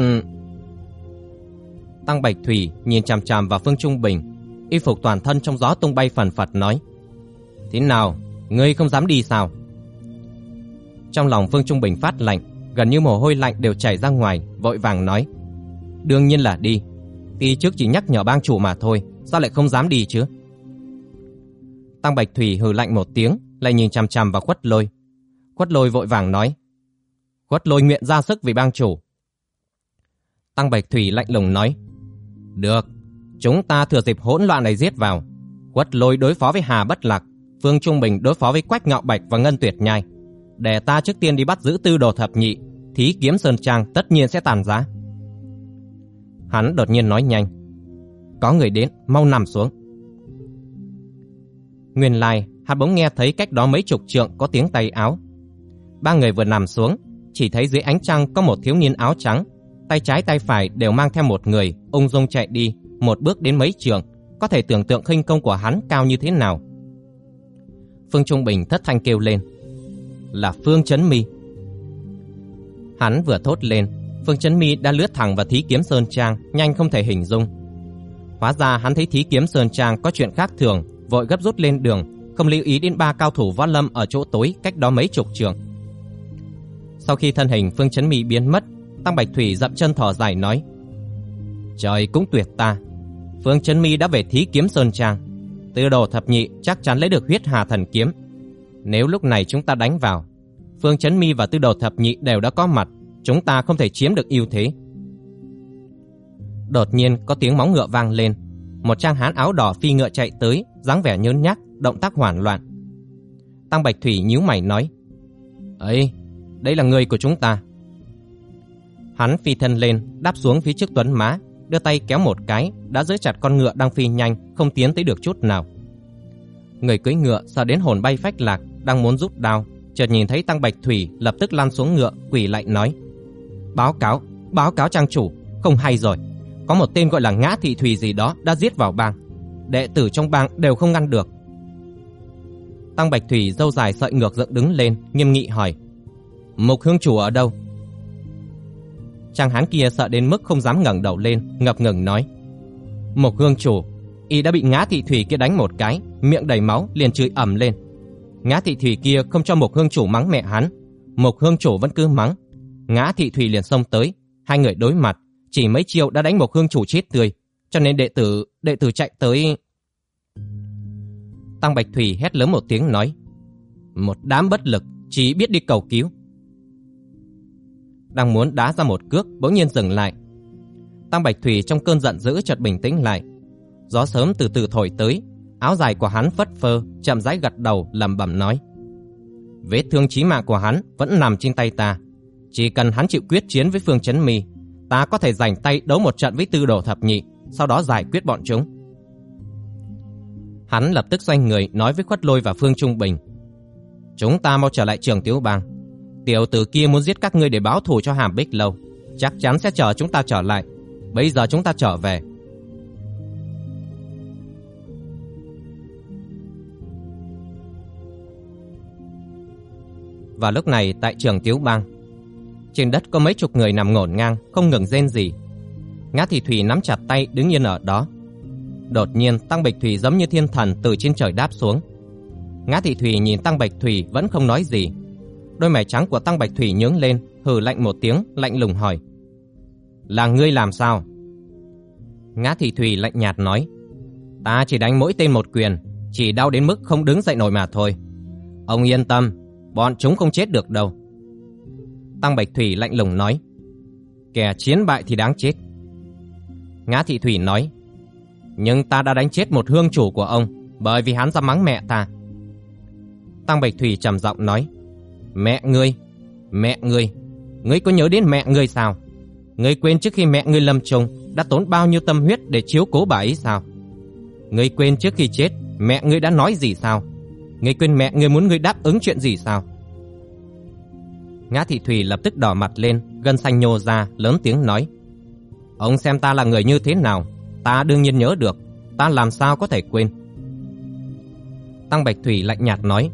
Tăng Bạch Thủy nhìn chằm chằm vào Phương Trung Bình, y phục toàn thân trong gió tung bay phần phật nói: "Thế nào, ngươi không dám đi sao?" Trong lòng Phương Trung Bình phát lạnh, gần như mồ hôi lạnh đều chảy ra ngoài, vội vàng nói: "Đương nhiên là đi, Ti trước chỉ nhắc nhở bang chủ mà thôi, sao lại không dám đi chứ?" Tăng Bạch Thủy hừ lạnh một tiếng, lại nhìn chằm chằm vào Quất Lôi. Quất Lôi vội vàng nói: "Quất Lôi nguyện ra sức vì bang chủ." Tăng Bạch Thủy lạnh lùng nói: "Được, chúng ta thừa dịp hỗn loạn này giết vào. Quất Lôi đối phó với Hà Bất Lạc, Phương Trung Bình đối phó với Quách Ngạo Bạch và Ngân Tuyệt Nhai. Để ta trước tiên đi bắt giữ Tư Đồ Thập Nhị, thí kiếm Sơn Trang tất nhiên sẽ tàn giá." Hắn đột nhiên nói nhanh: "Có người đến, mau nằm xuống." Nguyên lai, hắn bỗng nghe thấy cách đó mấy chục trượng có tiếng tay áo. Ba người vừa nằm xuống, chỉ thấy dưới ánh trăng có một thiếu niên áo trắng, tay trái tay phải đều mang theo một người, ung dung chạy đi, một bước đến mấy trượng, có thể tưởng tượng khinh công của hắn cao như thế nào. Phương Trung Bình thất thanh kêu lên, là Phương Chấn Mi. Hắn vừa thốt lên, Phương Chấn Mi đã lướt thẳng vào Thí Kiếm Sơn Trang, nhanh không thể hình dung. Hóa ra hắn thấy Thí Kiếm Sơn Trang có chuyện khác thường, vội gấp rút lên đường, không lưu ý đến ba cao thủ võ lâm ở chỗ tối cách đó mấy chục trường. Sau khi thân hình Phương Chấn Mi biến mất, Tăng Bạch Thủy dậm chân thở dài nói: "Trời cũng tuyệt ta, Phương Chấn Mi đã về Thí Kiếm Sơn Trang, Tư Đồ thập nhị chắc chắn lấy được huyết hà thần kiếm. Nếu lúc này chúng ta đánh vào, Phương Chấn Mi và Tư Đồ thập nhị đều đã có mặt, chúng ta không thể chiếm được ưu thế." Đột nhiên có tiếng móng ngựa vang lên, một trang hán áo đỏ phi ngựa chạy tới, dáng vẻ nhớn nhác, động tác hoảng loạn. Tăng Bạch Thủy nhíu mày nói: "Ấy, đây là người của chúng ta." Hắn phi thân lên, đáp xuống phía trước Tuấn Má, đưa tay kéo một cái, đã giữ chặt con ngựa đang phi nhanh, không tiến tới được chút nào. Người cưỡi ngựa sợ đến hồn bay phách lạc, đang muốn rút đao, chợt nhìn thấy Tăng Bạch Thủy lập tức lăn xuống ngựa, quỳ lại nói: "Báo cáo, báo cáo trang chủ, không hay rồi, có một tên gọi là Ngã Thị Thủy gì đó đã giết vào bang. Đệ tử trong bang đều không ngăn được." Tăng Bạch Thủy dâu dài sợi ngược dựng đứng lên, nghiêm nghị hỏi: "Mục Hương chủ ở đâu?" Chàng hán kia sợ đến mức không dám ngẩng đầu lên, ngập ngừng nói: "Mục Hương chủ, y đã bị Ngã Thị Thủy kia đánh một cái, miệng đầy máu liền chửi ầm lên. Ngã Thị Thủy kia không cho Mục Hương chủ mắng mẹ hắn, Mục Hương Chủ vẫn cứ mắng. Ngã Thị Thủy liền xông tới, hai người đối mặt, chỉ mấy chiêu đã đánh một Hương Chủ chết tươi, cho nên đệ tử, đệ tử chạy tới... Tăng Bạch Thủy hét lớn một tiếng nói, một đám bất lực, chỉ biết đi cầu cứu. Đang muốn đá ra một cước, bỗng nhiên dừng lại. Tăng Bạch Thủy trong cơn giận dữ chợt bình tĩnh lại. Gió sớm từ từ thổi tới, áo dài của hắn phất phơ, chậm rãi gật đầu lẩm bẩm nói: Vết thương chí mạng của hắn vẫn nằm trên tay ta, chỉ cần hắn chịu quyết chiến với Phương Chấn Mi, ta có thể giành tay đấu một trận với Tư Đồ Thập Nhị, sau đó giải quyết bọn chúng. Hắn lập tức xoay người nói với Khuất Lôi và Phương Trung Bình: "Chúng ta mau trở lại trường Tiếu Bang. Tiểu tử kia muốn giết các ngươi để báo thù cho Hàm Bích Lâu, chắc chắn sẽ chờ chúng ta trở lại. Bây giờ chúng ta trở về." Và lúc này tại trường Tiếu Bang, trên đất có mấy chục người nằm ngổn ngang, không ngừng rên gì. Ngã Thị Thủy nắm chặt tay đứng yên ở đó. Đột nhiên Tăng Bạch Thủy giống như thiên thần từ trên trời đáp xuống. Ngã Thị Thủy nhìn Tăng Bạch Thủy vẫn không nói gì. Đôi mày trắng của Tăng Bạch Thủy nhướng lên, hừ lạnh một tiếng, lạnh lùng hỏi: "Là ngươi làm sao?" Ngã Thị Thủy lạnh nhạt nói: "Ta chỉ đánh mỗi tên một quyền, chỉ đau đến mức không đứng dậy nổi mà thôi. Ông yên tâm, bọn chúng không chết được đâu." Tăng Bạch Thủy lạnh lùng nói: "Kẻ chiến bại thì đáng chết." Ngã Thị Thủy nói: "Nhưng ta đã đánh chết một hương chủ của ông, bởi vì hắn dám mắng mẹ ta." Tăng Bạch Thủy trầm giọng nói: "Mẹ ngươi, mẹ ngươi, ngươi có nhớ đến mẹ ngươi sao? Ngươi quên trước khi mẹ ngươi lâm chung đã tốn bao nhiêu tâm huyết để chiếu cố bà ấy sao? Ngươi quên trước khi chết mẹ ngươi đã nói gì sao? Ngươi quên mẹ ngươi muốn ngươi đáp ứng chuyện gì sao?" Ngã Thị Thủy lập tức đỏ mặt lên, gân xanh nhô ra, lớn tiếng nói: "Ông xem ta là người như thế nào, ta đương nhiên nhớ được, ta làm sao có thể quên?" Tăng Bạch Thủy lạnh nhạt nói: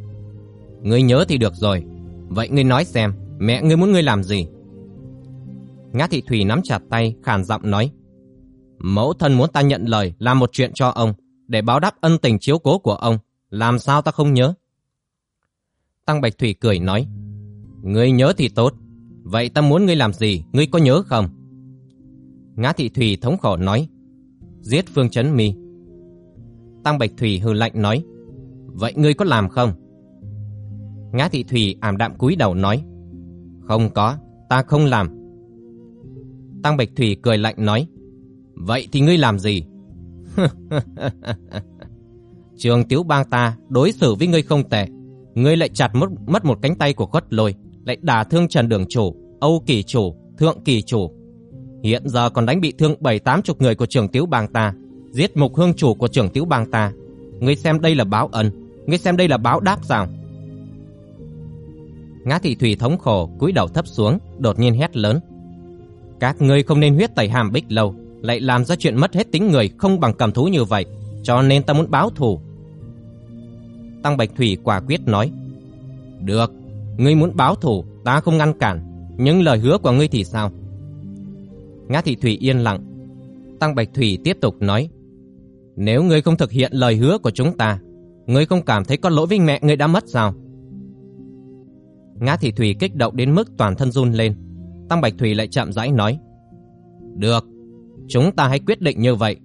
"Ngươi nhớ thì được rồi, vậy ngươi nói xem, mẹ ngươi muốn ngươi làm gì?" Ngã Thị Thủy nắm chặt tay, khàn giọng nói: "Mẫu thân muốn ta nhận lời làm một chuyện cho ông, để báo đáp ân tình chiếu cố của ông, làm sao ta không nhớ?" Tăng Bạch Thủy cười nói: Ngươi nhớ thì tốt. Vậy ta muốn ngươi làm gì, ngươi có nhớ không? Ngã Thị Thủy thống khổ nói. Giết Phương Chấn Mi. Tăng Bạch Thủy hừ lạnh nói. Vậy ngươi có làm không? Ngã Thị Thủy ảm đạm cúi đầu nói. Không có, ta không làm. Tăng Bạch Thủy cười lạnh nói. Vậy thì ngươi làm gì? Trường Tiếu Bang ta đối xử với ngươi không tệ. Ngươi lại chặt mất, mất một cánh tay của khuất lôi lại đả thương Trần Đường Chủ, Âu Kỳ Chủ, Thượng Kỳ Chủ. Hiện giờ còn đánh bị thương bảy tám chục người của trưởng Tiếu Bang ta, giết mục hương chủ của trưởng Tiếu Bang ta. Ngươi xem đây là báo ân, ngươi xem đây là báo đáp sao? Ngã Thị Thủy thống khổ, cúi đầu thấp xuống, đột nhiên hét lớn. Các ngươi không nên huyết tẩy hàm bích lâu, lại làm ra chuyện mất hết tính người không bằng cầm thú như vậy, cho nên ta muốn báo thù. Tăng Bạch Thủy quả quyết nói. Được, Ngươi muốn báo thù, ta không ngăn cản, nhưng lời hứa của ngươi thì sao? Ngã Thị Thủy yên lặng. Tăng Bạch Thủy tiếp tục nói. Nếu ngươi không thực hiện lời hứa của chúng ta, ngươi không cảm thấy có lỗi với mẹ ngươi đã mất sao? Ngã Thị Thủy kích động đến mức toàn thân run lên. Tăng Bạch Thủy lại chậm rãi nói. Được, chúng ta hãy quyết định như vậy.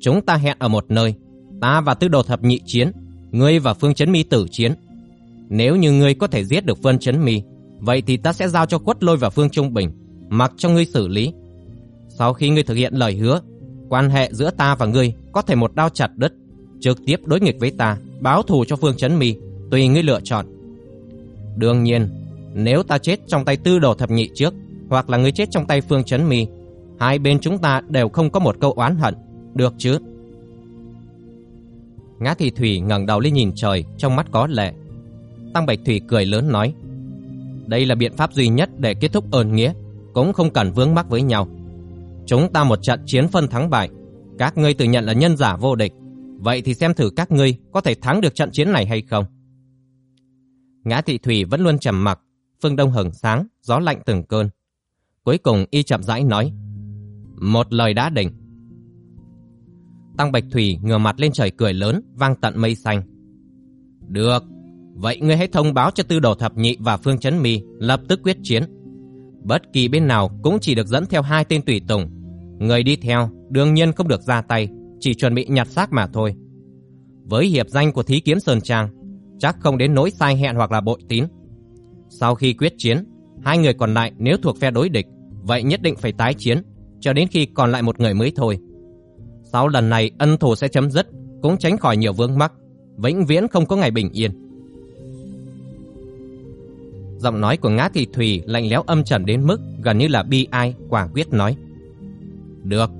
Chúng ta hẹn ở một nơi. Ta và Tư Đồ Thập Nhị chiến, ngươi và Phương Chấn Mi tử chiến. Nếu như ngươi có thể giết được Vân Chấn Mi, vậy thì ta sẽ giao cho Quất Lôi và Phương Trung Bình, mặc cho ngươi xử lý. Sau khi ngươi thực hiện lời hứa, quan hệ giữa ta và ngươi có thể một đao chặt đứt, trực tiếp đối nghịch với ta, báo thù cho Phương Chấn Mi, tùy ngươi lựa chọn. Đương nhiên, nếu ta chết trong tay Tư Đồ Thập Nhị trước, hoặc là ngươi chết trong tay Phương Chấn Mi, hai bên chúng ta đều không có một câu oán hận, được chứ? Ngã Thị Thủy ngẩng đầu lên nhìn trời, trong mắt có lệ. Tăng Bạch Thủy cười lớn nói Đây là biện pháp duy nhất để kết thúc ơn nghĩa Cũng không cần vướng mắc với nhau. Chúng ta một trận chiến phân thắng bại Các ngươi tự nhận là nhân giả vô địch Vậy thì xem thử các ngươi có thể thắng được trận chiến này hay không. Ngã Thị Thủy vẫn luôn trầm mặc Phương Đông hừng sáng, gió lạnh từng cơn. Cuối cùng y chậm rãi nói Một lời đã định. Tăng Bạch Thủy ngửa mặt lên trời cười lớn Vang tận mây xanh. Được Vậy ngươi hãy thông báo cho tư đồ thập nhị và Phương Chấn Mi lập tức quyết chiến. Bất kỳ bên nào cũng chỉ được dẫn theo hai tên tùy tùng. Người đi theo đương nhiên không được ra tay, chỉ chuẩn bị nhặt xác mà thôi. Với hiệp danh của Thí Kiếm Sơn Trang, chắc không đến nỗi sai hẹn hoặc là bội tín. Sau khi quyết chiến, hai người còn lại nếu thuộc phe đối địch, vậy nhất định phải tái chiến, cho đến khi còn lại một người mới thôi. Sau lần này ân thù sẽ chấm dứt, cũng tránh khỏi nhiều vướng mắc, vĩnh viễn không có ngày bình yên. Giọng nói của Ngã Thị thủy lạnh lẽo âm trầm đến mức gần như là bi ai, quả quyết nói. Được.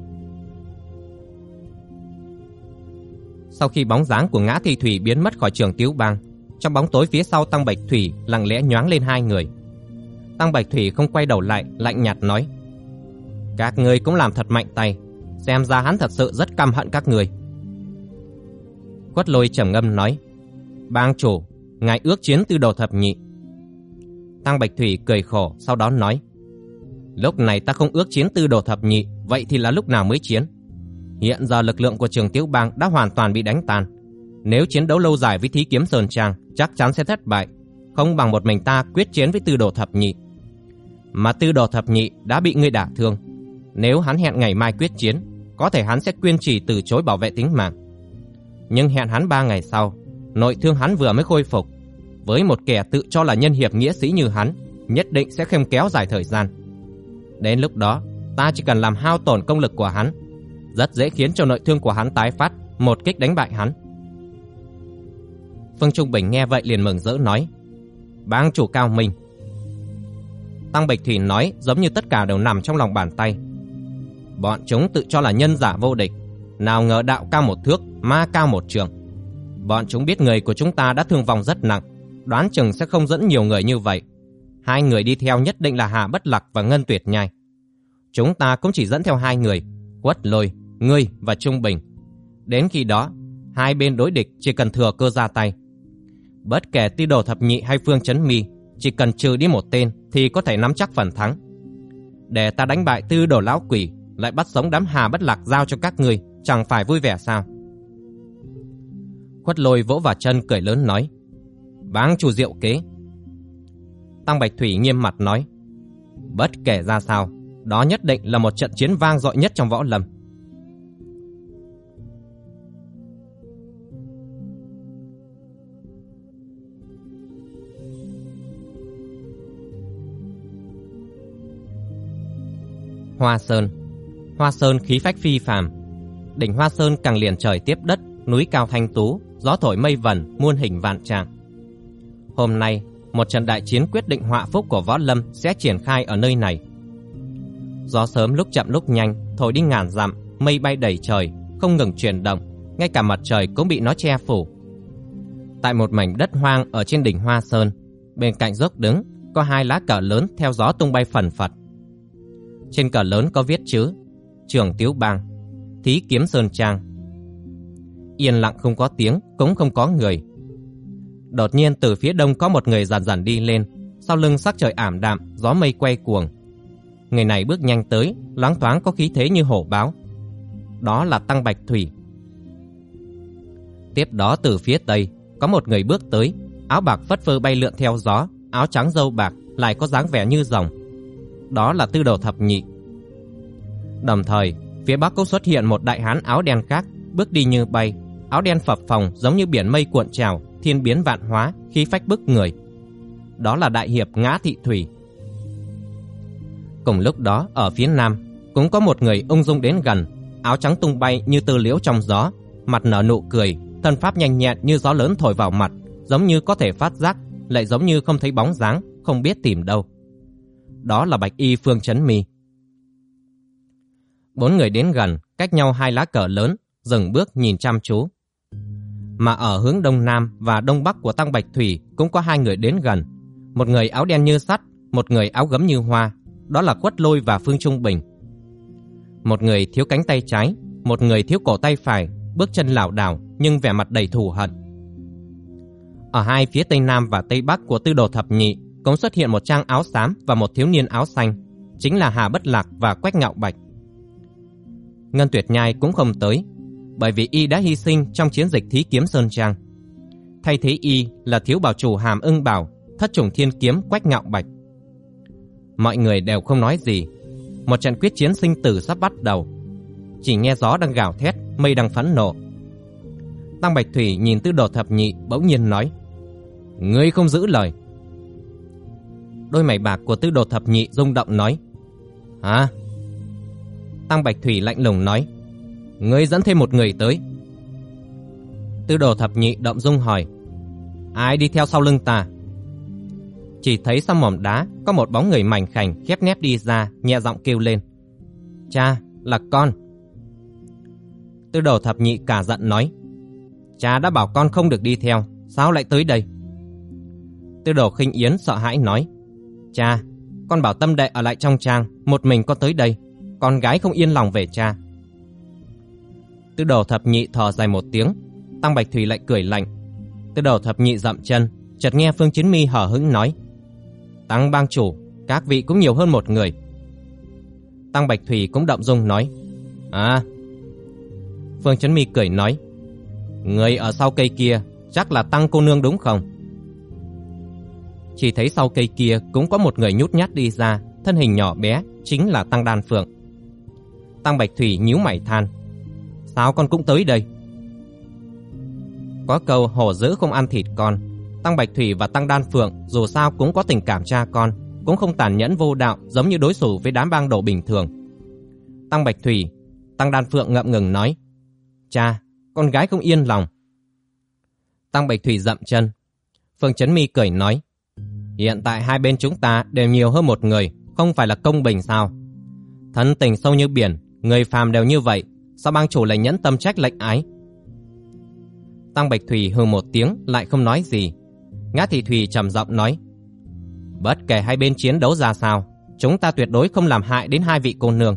Sau khi bóng dáng của Ngã Thị thủy biến mất khỏi trường Tiếu Bang, trong bóng tối phía sau Tăng Bạch Thủy lặng lẽ nhoáng lên hai người. Tăng Bạch Thủy không quay đầu lại, lạnh nhạt nói: "Các ngươi cũng làm thật mạnh tay, xem ra hắn thật sự rất căm hận các người." Quất Lôi trầm ngâm nói: "Bang chủ, ngài ước chiến từ đầu thập nhị." Tăng Bạch Thủy cười khổ, sau đó nói: "Lúc này ta không ước chiến tư đồ thập nhị, vậy thì là lúc nào mới chiến?" Hiện giờ lực lượng của trường Tiếu Bang đã hoàn toàn bị đánh tan. Nếu chiến đấu lâu dài với Thí Kiếm Sơn Trang, chắc chắn sẽ thất bại, không bằng một mình ta quyết chiến với Tư Đồ Thập Nhị. Mà Tư Đồ Thập Nhị đã bị ngươi đả thương, nếu hắn hẹn ngày mai quyết chiến, có thể hắn sẽ quyên trì từ chối bảo vệ tính mạng. Nhưng hẹn hắn ba ngày sau, nội thương hắn vừa mới khôi phục, với một kẻ tự cho là nhân hiệp nghĩa sĩ như hắn, nhất định sẽ không kéo dài thời gian. Đến lúc đó, ta chỉ cần làm hao tổn công lực của hắn, rất dễ khiến cho nội thương của hắn tái phát, một kích đánh bại hắn. Phương Trung Bình nghe vậy liền mừng rỡ nói: "Bang chủ cao minh." Tăng Bạch Thủy nói giống như tất cả đều nằm trong lòng bàn tay. Bọn chúng tự cho là nhân giả vô địch, nào ngờ đạo cao một thước, ma cao một trường. Bọn chúng biết người của chúng ta đã thương vong rất nặng, đoán chừng sẽ không dẫn nhiều người như vậy. Hai người đi theo nhất định là Hà Bất Lạc và Ngân Tuyệt Nhai. Chúng ta cũng chỉ dẫn theo hai người, Quất Lôi, ngươi và Trung Bình. Đến khi đó, hai bên đối địch chỉ cần thừa cơ ra tay. Bất kể tư đồ thập nhị hay phương chấn mi, chỉ cần trừ đi một tên thì có thể nắm chắc phần thắng. Để ta đánh bại tư đồ lão quỷ, lại bắt sống đám Hà Bất Lạc giao cho các ngươi, chẳng phải vui vẻ sao? Quất Lôi vỗ vào chân cười lớn nói: Báng chủ diệu kế. Tăng Bạch Thủy nghiêm mặt nói, bất kể ra sao, đó nhất định là một trận chiến vang dội nhất trong võ lâm. Hoa Sơn Hoa Sơn khí phách phi phàm Đỉnh Hoa Sơn càng liền trời tiếp đất Núi cao thanh tú Gió thổi mây vần Muôn hình vạn trạng Hôm nay, một trận đại chiến quyết định họa phúc của Võ Lâm sẽ triển khai ở nơi này. Gió sớm lúc chậm lúc nhanh, thổi đi ngàn dặm, mây bay đầy trời, không ngừng chuyển động, ngay cả mặt trời cũng bị nó che phủ. Tại một mảnh đất hoang ở trên đỉnh Hoa Sơn, bên cạnh dốc đứng có hai lá cờ lớn theo gió tung bay phần phật. Trên cờ lớn có viết chữ Trường Tiếu Bang, Thí Kiếm Sơn Trang. Yên lặng không có tiếng, cũng không có người, Đột nhiên từ phía đông có một người dần dần đi lên, sau lưng sắc trời ảm đạm, gió mây quay cuồng. Người này bước nhanh tới, loáng thoáng có khí thế như hổ báo. Đó là Tăng Bạch Thủy. Tiếp đó từ phía tây, có một người bước tới, áo bạc phất phơ bay lượn theo gió, áo trắng dâu bạc lại có dáng vẻ như rồng. Đó là Tư Đồ Thập Nhị. Đồng thời, phía bắc cũng xuất hiện một đại hán áo đen khác, bước đi như bay, áo đen phập phồng giống như biển mây cuộn trào, thiên biến vạn hóa, khí phách bức người. Đó là đại hiệp Ngã Thị Thủy. Cùng lúc đó, ở phía nam, cũng có một người ung dung đến gần, áo trắng tung bay như tư liễu trong gió, mặt nở nụ cười, thân pháp nhanh nhẹn như gió lớn thổi vào mặt, giống như có thể phát giác, lại giống như không thấy bóng dáng, không biết tìm đâu. Đó là Bạch Y Phương Chấn Mi. Bốn người đến gần, cách nhau hai lá cờ lớn, dừng bước nhìn chăm chú mà ở hướng đông nam và đông bắc của Tăng Bạch Thủy cũng có hai người đến gần. Một người áo đen như sắt, một người áo gấm như hoa, đó là Quất Lôi và Phương Trung Bình. Một người thiếu cánh tay trái, một người thiếu cổ tay phải, bước chân lảo đảo nhưng vẻ mặt đầy thù hận. Ở hai phía tây nam và tây bắc của Tư Đồ Thập Nhị cũng xuất hiện một trang áo xám và một thiếu niên áo xanh, chính là Hà Bất Lạc và Quách Ngạo Bạch. Ngân Tuyệt Nhai cũng không tới, bởi vì y đã hy sinh trong chiến dịch thí kiếm Sơn Trang. thay thế y là thiếu bảo chủ Hàm Ưng Bảo, thất trùng thiên kiếm Quách Ngạo Bạch. Mọi người đều không nói gì. Một trận quyết chiến sinh tử sắp bắt đầu. Chỉ nghe gió đang gào thét, mây đang phẫn nộ. Tăng Bạch Thủy nhìn Tư Đồ Thập Nhị bỗng nhiên nói: "Ngươi không giữ lời." Đôi mày bạc của Tư Đồ Thập Nhị rung động nói: "Hả?" Tăng Bạch Thủy lạnh lùng nói: "Ngươi dẫn thêm một người tới." Tư Đồ Thập Nhị động dung hỏi: "Ai đi theo sau lưng ta?" Chỉ thấy sau mỏm đá có một bóng người mảnh khảnh khép nép đi ra, nhẹ giọng kêu lên: "Cha, là con." Tư Đồ Thập Nhị cả giận nói: "Cha đã bảo con không được đi theo, sao lại tới đây?" Tư Đồ Khinh Yến sợ hãi nói: "Cha, con bảo Tâm Đệ ở lại trong trang, một mình con tới đây, con gái không yên lòng về cha." Tư Đồ Thập Nhị thò dài một tiếng, Tăng Bạch Thủy lại cười lạnh. Tư Đồ Thập Nhị dậm chân, chợt nghe Phương Chiến Mi hở hững nói: "Tăng bang chủ, các vị cũng nhiều hơn một người." Tăng Bạch Thủy cũng động dung nói: "À." Phương Chấn Mi cười nói: "Người ở sau cây kia chắc là Tăng cô nương đúng không?" Chỉ thấy sau cây kia cũng có một người nhút nhát đi ra, thân hình nhỏ bé, chính là Tăng Đan Phượng. Tăng Bạch Thủy nhíu mày than: "Sao con cũng tới đây?" Có câu hổ dữ không ăn thịt con, Tăng Bạch Thủy và Tăng Đan Phượng dù sao cũng có tình cảm cha con, cũng không tàn nhẫn vô đạo giống như đối xử với đám bang độ bình thường. Tăng Bạch Thủy, Tăng Đan Phượng ngậm ngừng nói: "Cha, con gái không yên lòng." Tăng Bạch Thủy dậm chân. Phương Chấn Mi cười nói: "Hiện tại hai bên chúng ta đều nhiều hơn một người, không phải là công bình sao? Thân tình sâu như biển, người phàm đều như vậy, sao bang chủ lại nhẫn tâm trách lệnh ái?" Tăng Bạch Thủy hừ một tiếng lại không nói gì. Ngã Thị Thủy trầm giọng nói: "Bất kể hai bên chiến đấu ra sao, chúng ta tuyệt đối không làm hại đến hai vị cô nương."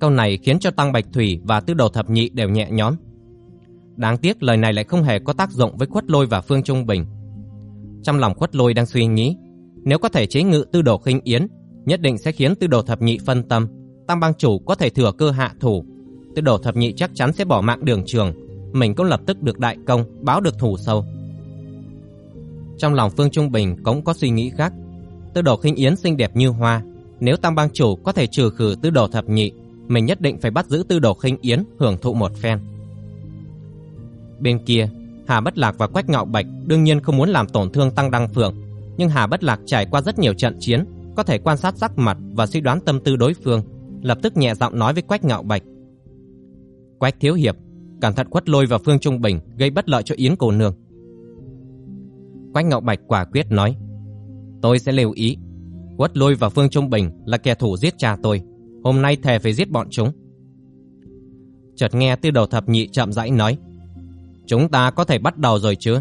Câu này khiến cho Tăng Bạch Thủy và Tư Đầu Thập Nhị đều nhẹ nhõm. Đáng tiếc lời này lại không hề có tác dụng với Khuất Lôi và Phương Trung Bình. Trong lòng Khuất Lôi đang suy nghĩ, nếu có thể chế ngự Tư Đồ Khinh Yến, nhất định sẽ khiến Tư Đồ Thập Nhị phân tâm, Tăng Bang chủ có thể thừa cơ hạ thủ, Tư Đồ Thập Nhị chắc chắn sẽ bỏ mạng đường trường, mình cũng lập tức được đại công, báo được thủ sâu. Trong lòng Phương Trung Bình cũng có suy nghĩ khác. Tư đồ khinh yến xinh đẹp như hoa, nếu tăng Bang chủ có thể trừ khử Tư đồ thập nhị, mình nhất định phải bắt giữ Tư đồ khinh yến hưởng thụ một phen. Bên kia, Hà Bất Lạc và Quách Ngạo Bạch đương nhiên không muốn làm tổn thương Tăng Đăng Phượng, nhưng Hà Bất Lạc trải qua rất nhiều trận chiến, có thể quan sát sắc mặt và suy đoán tâm tư đối phương, lập tức nhẹ giọng nói với Quách Ngạo Bạch: "Quách thiếu hiệp, cẩn thận quất lôi vào Phương Trung Bình gây bất lợi cho Yến cổ nương. Quách ngạo Bạch quả quyết nói, tôi sẽ lưu ý. Quất lôi và Phương Trung Bình là kẻ thủ giết cha tôi, hôm nay thề phải giết bọn chúng. Chợt nghe Tư Đầu Thập Nhị chậm rãi nói, chúng ta có thể bắt đầu rồi chứ?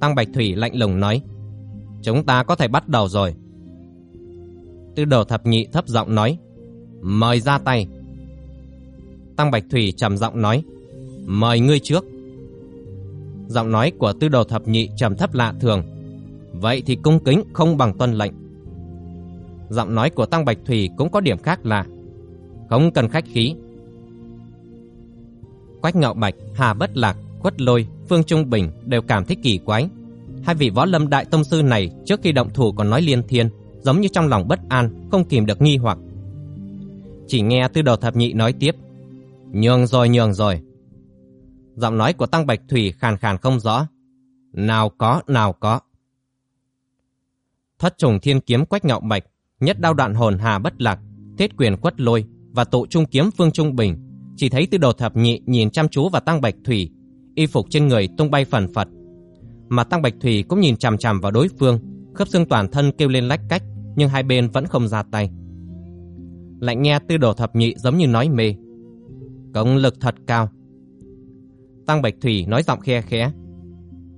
Tăng Bạch Thủy lạnh lùng nói, chúng ta có thể bắt đầu rồi. Tư đồ Thập Nhị thấp giọng nói, mời ra tay. Tăng Bạch Thủy trầm giọng nói, mời ngươi trước. Giọng nói của tư đồ thập nhị trầm thấp lạ thường. Vậy thì cung kính không bằng tuân lệnh. Giọng nói của Tăng Bạch Thủy cũng có điểm khác là không cần khách khí. Quách Ngạo Bạch, Hà Bất Lạc, Quất Lôi, Phương Trung Bình đều cảm thấy kỳ quái. Hai vị võ lâm đại tông sư này trước khi động thủ còn nói liên thiên, giống như trong lòng bất an, không kìm được nghi hoặc. Chỉ nghe tư đầu thập nhị nói tiếp. Nhường rồi nhường rồi. Giọng nói của Tăng Bạch Thủy khàn khàn không rõ. Nào có, nào có. Thất trùng thiên kiếm quách ngạo bạch, nhất đao đoạn hồn hà bất lạc, thiết quyền quất lôi và tụ trung kiếm phương trung bình. Chỉ thấy từ đầu thập nhị nhìn chăm chú vào Tăng Bạch Thủy, y phục trên người tung bay phần phật. Mà Tăng Bạch Thủy cũng nhìn chằm chằm vào đối phương, khớp xương toàn thân kêu lên lách cách, nhưng hai bên vẫn không ra tay. Lại nghe tư đồ thập nhị giống như nói mê. Công lực thật cao. Tăng Bạch Thủy nói giọng khe khẽ.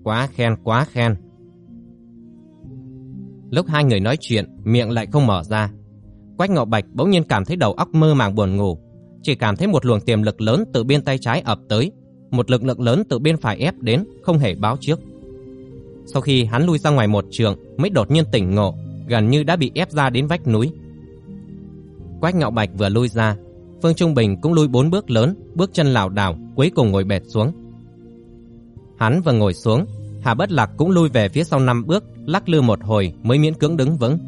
Quá khen, quá khen. Lúc hai người nói chuyện, miệng lại không mở ra. Quách Ngọc Bạch bỗng nhiên cảm thấy đầu óc mơ màng buồn ngủ. Chỉ cảm thấy một luồng tiềm lực lớn từ bên tay trái ập tới. Một lực lượng lớn từ bên phải ép đến, không hề báo trước. Sau khi hắn lui ra ngoài một trường, mới đột nhiên tỉnh ngộ, gần như đã bị ép ra đến vách núi. Quách Ngạo Bạch vừa lui ra, Phương Trung Bình cũng lui bốn bước lớn, bước chân lảo đảo, cuối cùng ngồi bệt xuống. Hắn vừa ngồi xuống, Hà Bất Lạc cũng lui về phía sau năm bước, lắc lư một hồi mới miễn cưỡng đứng vững.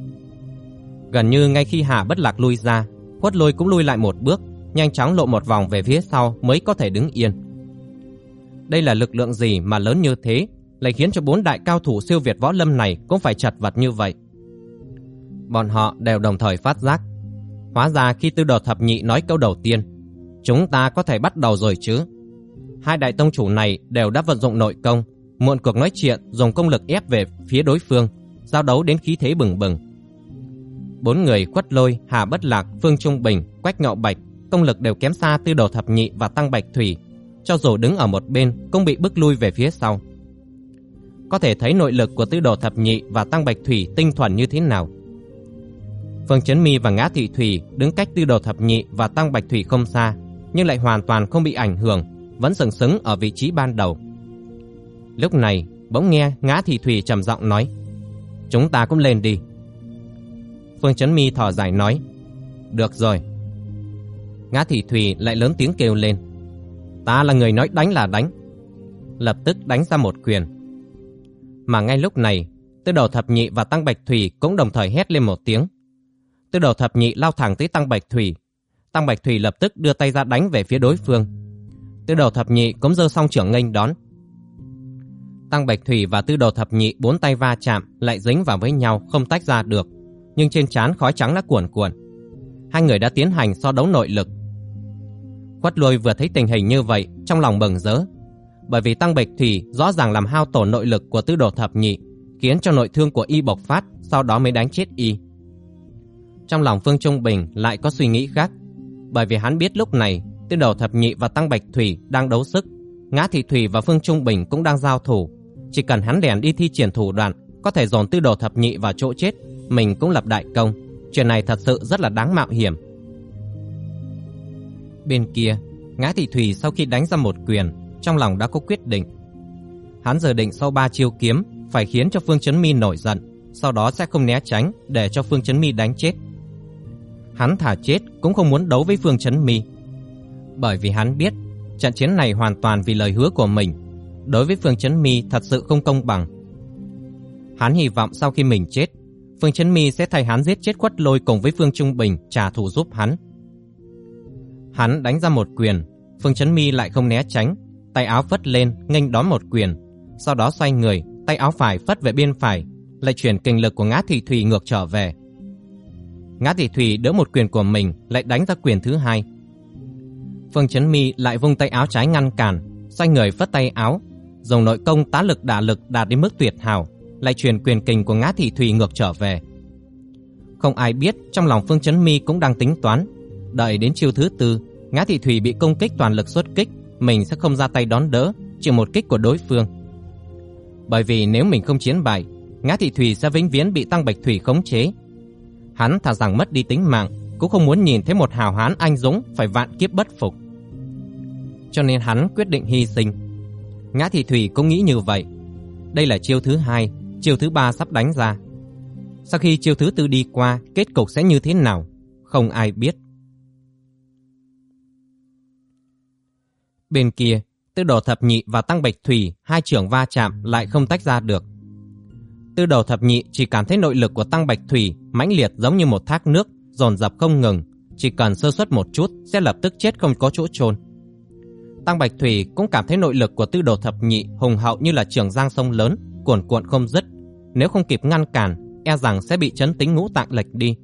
Gần như ngay khi Hà Bất Lạc lui ra, Khuất Lôi cũng lui lại một bước, nhanh chóng lộ một vòng về phía sau mới có thể đứng yên. Đây là lực lượng gì mà lớn như thế, lại khiến cho bốn đại cao thủ siêu việt võ lâm này cũng phải chật vật như vậy. Bọn họ đều đồng thời phát giác. Hóa ra khi tư đồ thập nhị nói câu đầu tiên, chúng ta có thể bắt đầu rồi chứ. Hai đại tông chủ này đều đã vận dụng nội công, muộn cuộc nói chuyện dùng công lực ép về phía đối phương, giao đấu đến khí thế bừng bừng. Bốn người khuất lôi, Hà Bất Lạc, Phương Trung Bình, Quách Ngạo Bạch, công lực đều kém xa tư đồ thập nhị và tăng bạch thủy, cho dù đứng ở một bên cũng bị bức lui về phía sau. Có thể thấy nội lực của tư đồ thập nhị và tăng bạch thủy tinh thuần như thế nào. Vâng, Phương Chấn Mi và Ngã Thị Thủy đứng cách tư đồ thập nhị và tăng bạch thủy không xa, nhưng lại hoàn toàn không bị ảnh hưởng, vẫn sừng sững ở vị trí ban đầu. Lúc này, bỗng nghe Ngã Thị Thủy trầm giọng nói: "Chúng ta cũng lên đi." Phương Chấn Mi thở dài nói: "Được rồi." Ngã Thị Thủy lại lớn tiếng kêu lên: "Ta là người nói đánh là đánh." Lập tức đánh ra một quyền. Mà ngay lúc này, Tư Đầu Thập Nhị và Tăng Bạch Thủy cũng đồng thời hét lên một tiếng. Tư Đầu Thập Nhị lao thẳng tới Tăng Bạch Thủy. Tăng Bạch Thủy lập tức đưa tay ra đánh về phía đối phương. Tư Đầu Thập Nhị cũng giơ song trưởng nghênh đón. Tăng Bạch Thủy và Tư Đầu Thập Nhị bốn tay va chạm lại dính vào với nhau không tách ra được, nhưng trên trán khói trắng đã cuồn cuộn. Hai người đã tiến hành so đấu nội lực. Khuất Lôi vừa thấy tình hình như vậy, trong lòng bừng rỡ, bởi vì Tăng Bạch Thủy rõ ràng làm hao tổn nội lực của Tư Đồ Thập Nhị, khiến cho nội thương của y bộc phát, sau đó mới đánh chết y. Trong lòng Phương Trung Bình lại có suy nghĩ khác, bởi vì hắn biết lúc này Tư Đồ Thập Nhị và Tăng Bạch Thủy đang đấu sức, Ngã Thị Thủy và Phương Trung Bình cũng đang giao thủ, chỉ cần hắn đèn đi thi triển thủ đoạn, có thể dồn Tư Đồ Thập Nhị vào chỗ chết, mình cũng lập đại công. Chuyện này thật sự rất là đáng mạo hiểm. Bên kia, Ngã Thị Thủy sau khi đánh ra một quyền, trong lòng đã có quyết định. Hắn giờ định sau ba chiêu kiếm phải khiến cho Phương Chấn Mi nổi giận, sau đó sẽ không né tránh để cho Phương Chấn Mi đánh chết. Hắn thả chết cũng không muốn đấu với Phương Chấn Mi, bởi vì hắn biết trận chiến này hoàn toàn vì lời hứa của mình, đối với Phương Chấn Mi thật sự không công bằng. Hắn hy vọng sau khi mình chết, Phương Chấn Mi sẽ thay hắn giết chết Quất Lôi cùng với Phương Trung Bình trả thù giúp hắn. Hắn đánh ra một quyền, Phương Chấn Mi lại không né tránh, tay áo phất lên nghênh đón một quyền, sau đó xoay người, tay áo phải phất về bên phải, lại chuyển kinh lực của Ngã Thị Thủy ngược trở về. Ngã Thị Thủy đỡ một quyền của mình, lại đánh ra quyền thứ hai. Phương Chấn Mi lại vung tay áo trái ngăn cản, xoay người phất tay áo, dùng nội công tá lực đả lực đạt đến mức tuyệt hảo, lại truyền quyền kình của Ngã Thị Thủy ngược trở về. Không ai biết trong lòng Phương Chấn Mi cũng đang tính toán, đợi đến chiêu thứ tư, Ngã Thị Thủy bị công kích toàn lực xuất kích, mình sẽ không ra tay đón đỡ trừ một kích của đối phương. Bởi vì nếu mình không chiến bại, Ngã Thị Thủy sẽ vĩnh viễn bị Tăng Bạch Thủy khống chế. Hắn thà rằng mất đi tính mạng, cũng không muốn nhìn thấy một hào hán anh dũng phải vạn kiếp bất phục. Cho nên hắn quyết định hy sinh. Ngã Thị Thủy cũng nghĩ như vậy. Đây là chiêu thứ hai, chiêu thứ ba sắp đánh ra. Sau khi chiêu thứ tư đi qua, kết cục sẽ như thế nào? Không ai biết. Bên kia, Tư Đồ Thập Nhị và Tăng Bạch Thủy hai trưởng va chạm lại không tách ra được. Tư đầu Thập Nhị chỉ cảm thấy nội lực của Tăng Bạch Thủy mãnh liệt giống như một thác nước, dồn dập không ngừng, chỉ cần sơ suất một chút sẽ lập tức chết không có chỗ chôn. Tăng Bạch Thủy cũng cảm thấy nội lực của Tư Đồ Thập Nhị hùng hậu như là trường giang sông lớn, cuồn cuộn không dứt, nếu không kịp ngăn cản, e rằng sẽ bị chấn tính ngũ tạng lệch đi.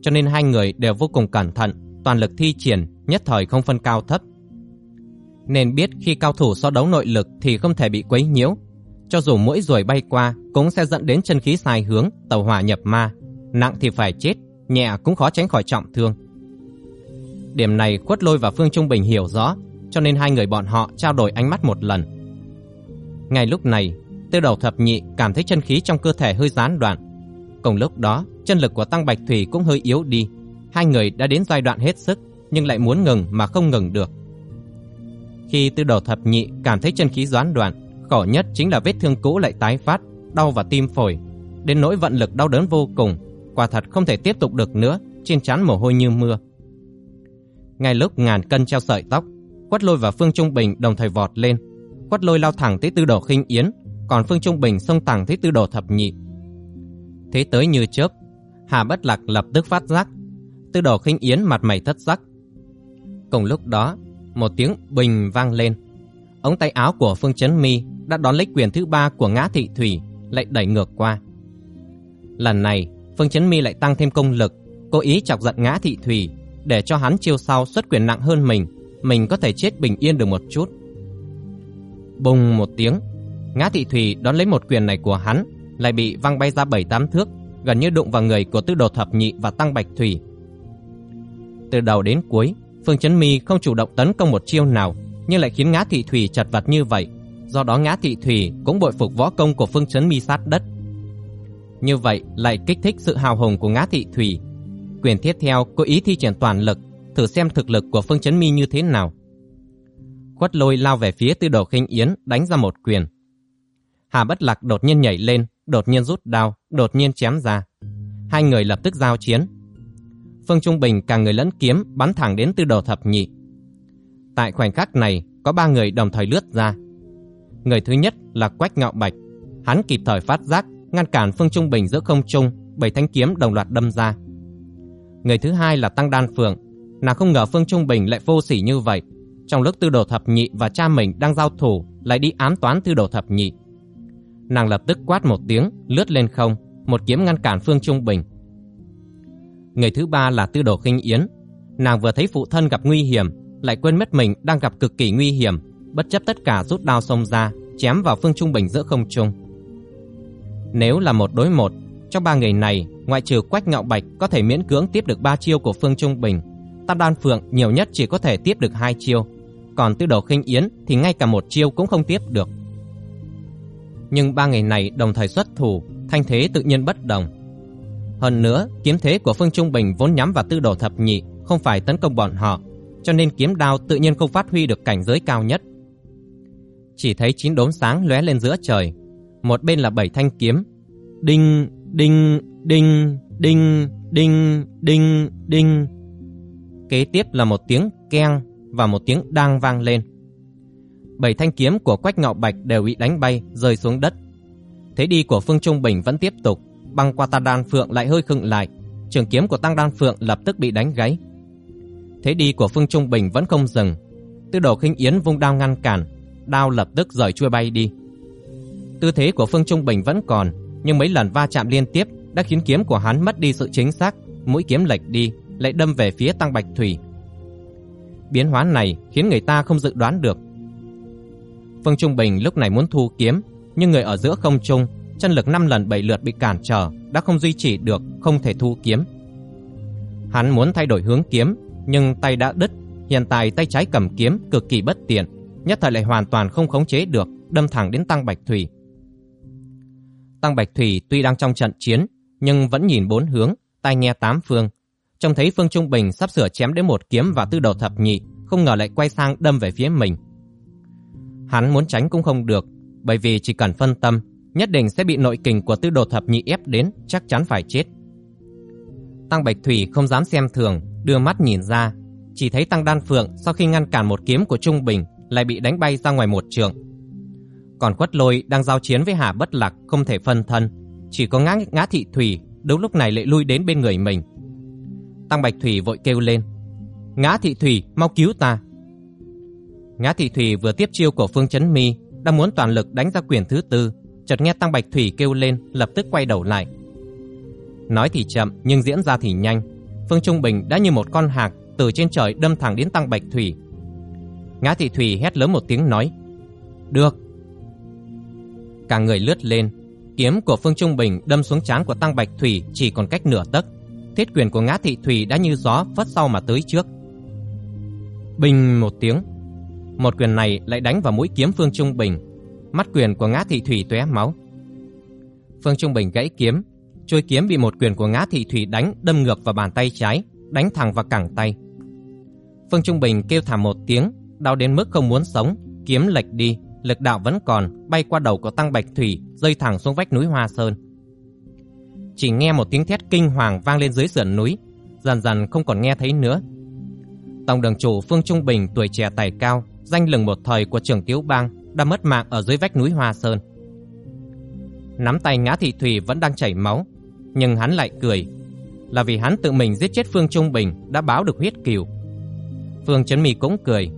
Cho nên hai người đều vô cùng cẩn thận, toàn lực thi triển, nhất thời không phân cao thấp, nên biết khi cao thủ so đấu nội lực thì không thể bị quấy nhiễu. Cho dù mỗi ruồi bay qua cũng sẽ dẫn đến chân khí sai hướng, tàu hỏa nhập ma. Nặng thì phải chết, nhẹ cũng khó tránh khỏi trọng thương. Điểm này Quất Lôi và Phương Trung Bình hiểu rõ, cho nên hai người bọn họ trao đổi ánh mắt một lần. Ngay lúc này, Tư Đầu Thập Nhị cảm thấy chân khí trong cơ thể hơi gián đoạn. Cùng lúc đó, chân lực của Tăng Bạch Thủy cũng hơi yếu đi. Hai người đã đến giai đoạn hết sức, nhưng lại muốn ngừng mà không ngừng được. Khi tư đầu thập nhị cảm thấy chân khí gián đoạn, khổ nhất chính là vết thương cũ lại tái phát, đau vào tim phổi, đến nỗi vận lực đau đớn vô cùng, quả thật không thể tiếp tục được nữa, trên trán mồ hôi như mưa. Ngay lúc ngàn cân treo sợi tóc, Quất Lôi và Phương Trung Bình đồng thời vọt lên. Quất Lôi lao thẳng tới Tư Đồ Khinh Yến, còn Phương Trung Bình xông thẳng tới Tư Đồ Thập Nhị. Thế tới như chớp, Hà Bất Lạc lập tức phát giác, Tư Đồ Khinh Yến mặt mày thất sắc. Cùng lúc đó, một tiếng bình vang lên. Ống tay áo của Phương Chấn Mi đã đón lấy quyền thứ ba của Ngã Thị Thủy, lại đẩy ngược qua. Lần này, Phương Chấn Mi lại tăng thêm công lực, cố ý chọc giận Ngã Thị Thủy để cho hắn chiêu sau xuất quyền nặng hơn mình, mình có thể chết bình yên được một chút. Bùng một tiếng, Ngã Thị Thủy đón lấy một quyền này của hắn, lại bị văng bay ra bảy tám thước, gần như đụng vào người của Tư Đồ Thập Nhị và Tăng Bạch Thủy. Từ đầu đến cuối, Phương Chấn Mi không chủ động tấn công một chiêu nào, nhưng lại khiến Ngã Thị Thủy chật vật như vậy. Do đó Ngã Thị Thủy cũng bội phục võ công của Phương Chấn Mi sát đất. Như vậy lại kích thích sự hào hùng của Ngã Thị Thủy. Quyền tiếp theo có ý thi triển toàn lực, thử xem thực lực của Phương Chấn Mi như thế nào. Quất lôi lao về phía tư đồ khinh yến, đánh ra một quyền. Hà Bất Lạc đột nhiên nhảy lên, đột nhiên rút đao, đột nhiên chém ra. Hai người lập tức giao chiến. Phương Trung Bình càng người lẫn kiếm bắn thẳng đến tư đồ thập nhị. Tại khoảnh khắc này, có ba người đồng thời lướt ra. Người thứ nhất là Quách Ngạo Bạch. Hắn kịp thời phát giác, ngăn cản Phương Trung Bình giữa không trung, bảy thanh kiếm đồng loạt đâm ra. Người thứ hai là Tăng Đan Phượng. Nàng không ngờ Phương Trung Bình lại vô sỉ như vậy. Trong lúc tư đồ thập nhị và cha mình đang giao thủ, lại đi ám toán tư đồ thập nhị. Nàng lập tức quát một tiếng, lướt lên không, một kiếm ngăn cản Phương Trung Bình. Người thứ ba là Tư Đồ Khinh Yến. Nàng vừa thấy phụ thân gặp nguy hiểm, lại quên mất mình đang gặp cực kỳ nguy hiểm, bất chấp tất cả rút đao xông ra, chém vào Phương Trung Bình giữa không trung. Nếu là một đối một, trong ba người này, ngoại trừ Quách Ngạo Bạch có thể miễn cưỡng tiếp được ba chiêu của Phương Trung Bình, Tam Đan Phượng nhiều nhất chỉ có thể tiếp được hai chiêu, còn Tư Đồ Khinh Yến thì ngay cả một chiêu cũng không tiếp được. Nhưng ba người này đồng thời xuất thủ, thanh thế tự nhiên bất đồng. Hơn nữa, kiếm thế của Phương Trung Bình vốn nhắm vào tư đồ thập nhị, không phải tấn công bọn họ, cho nên kiếm đao tự nhiên không phát huy được cảnh giới cao nhất. Chỉ thấy chín đốm sáng lóe lên giữa trời, một bên là bảy thanh kiếm, đinh, đinh, đinh, đinh, đinh, đinh, đinh. Kế tiếp là một tiếng keng và một tiếng đang vang lên. Bảy thanh kiếm của Quách Ngạo Bạch đều bị đánh bay, rơi xuống đất. Thế đi của Phương Trung Bình vẫn tiếp tục, băng qua ta Đan Phượng lại hơi khựng lại, trường kiếm của Tăng Đan Phượng lập tức bị đánh gãy. Thế đi của Phương Trung Bình vẫn không dừng, Tư Đồ Khinh Yến vung đao ngăn cản, đao lập tức rời chui bay đi. Tư thế của Phương Trung Bình vẫn còn, nhưng mấy lần va chạm liên tiếp đã khiến kiếm của hắn mất đi sự chính xác, mũi kiếm lệch đi, lại đâm về phía Tăng Bạch Thủy. Biến hóa này khiến người ta không dự đoán được. Phương Trung Bình lúc này muốn thu kiếm, nhưng người ở giữa không trung chân lực 5 lần 7 lượt bị cản trở, đã không duy trì được, không thể thu kiếm. Hắn muốn thay đổi hướng kiếm, nhưng tay đã đứt, hiện tại tay trái cầm kiếm cực kỳ bất tiện, nhất thời lại hoàn toàn không khống chế được, đâm thẳng đến Tăng Bạch Thủy. Tăng Bạch Thủy tuy đang trong trận chiến, nhưng vẫn nhìn bốn hướng, tai nghe tám phương. Trông thấy Phương Trung Bình sắp sửa chém đến một kiếm và tư đầu thập nhị, không ngờ lại quay sang đâm về phía mình. Hắn muốn tránh cũng không được, bởi vì chỉ cần phân tâm, nhất định sẽ bị nội kình của tư đồ thập nhị ép đến, chắc chắn phải chết. Tăng Bạch Thủy không dám xem thường, đưa mắt nhìn ra, chỉ thấy Tăng Đan Phượng sau khi ngăn cản một kiếm của Trung Bình lại bị đánh bay ra ngoài một trường. Còn Quất Lôi đang giao chiến với Hà Bất Lạc không thể phân thân, chỉ có ngã ngã thị Thủy đúng lúc này lại lui đến bên người mình. Tăng Bạch Thủy vội kêu lên, Ngã thị Thủy mau cứu ta. Ngã thị Thủy vừa tiếp chiêu của Phương Chấn Mi đang muốn toàn lực đánh ra quyền thứ tư chợt nghe Tăng Bạch Thủy kêu lên, lập tức quay đầu lại. Nói thì chậm nhưng diễn ra thì nhanh, Phương Trung Bình đã như một con hạc từ trên trời đâm thẳng đến Tăng Bạch Thủy. Ngã Thị Thủy hét lớn một tiếng nói: "Được." Cả người lướt lên, kiếm của Phương Trung Bình đâm xuống trán của Tăng Bạch Thủy chỉ còn cách nửa tấc. Thiết quyền của Ngã Thị Thủy đã như gió phất sau mà tới trước. Bình một tiếng, một quyền này lại đánh vào mũi kiếm Phương Trung Bình, mắt quyền của Ngã Thị Thủy tóe máu. Phương Trung Bình gãy kiếm, chuôi kiếm bị một quyền của Ngã Thị Thủy đánh đâm ngược vào bàn tay trái, đánh thẳng vào cẳng tay. Phương Trung Bình kêu thảm một tiếng, đau đến mức không muốn sống, kiếm lệch đi, lực đạo vẫn còn, bay qua đầu của Tăng Bạch Thủy, rơi thẳng xuống vách núi Hoa Sơn. Chỉ nghe một tiếng thét kinh hoàng vang lên dưới sườn núi, dần dần không còn nghe thấy nữa. Tổng đường chủ Phương Trung Bình tuổi trẻ tài cao, danh lừng một thời của trưởng Tiếu Bang, đã mất mạng ở dưới vách núi Hoa Sơn. Nắm tay ngã thị thủy vẫn đang chảy máu, nhưng hắn lại cười, là vì hắn tự mình giết chết Phương Trung Bình đã báo được huyết cừu. Phương Chấn Mi cũng cười.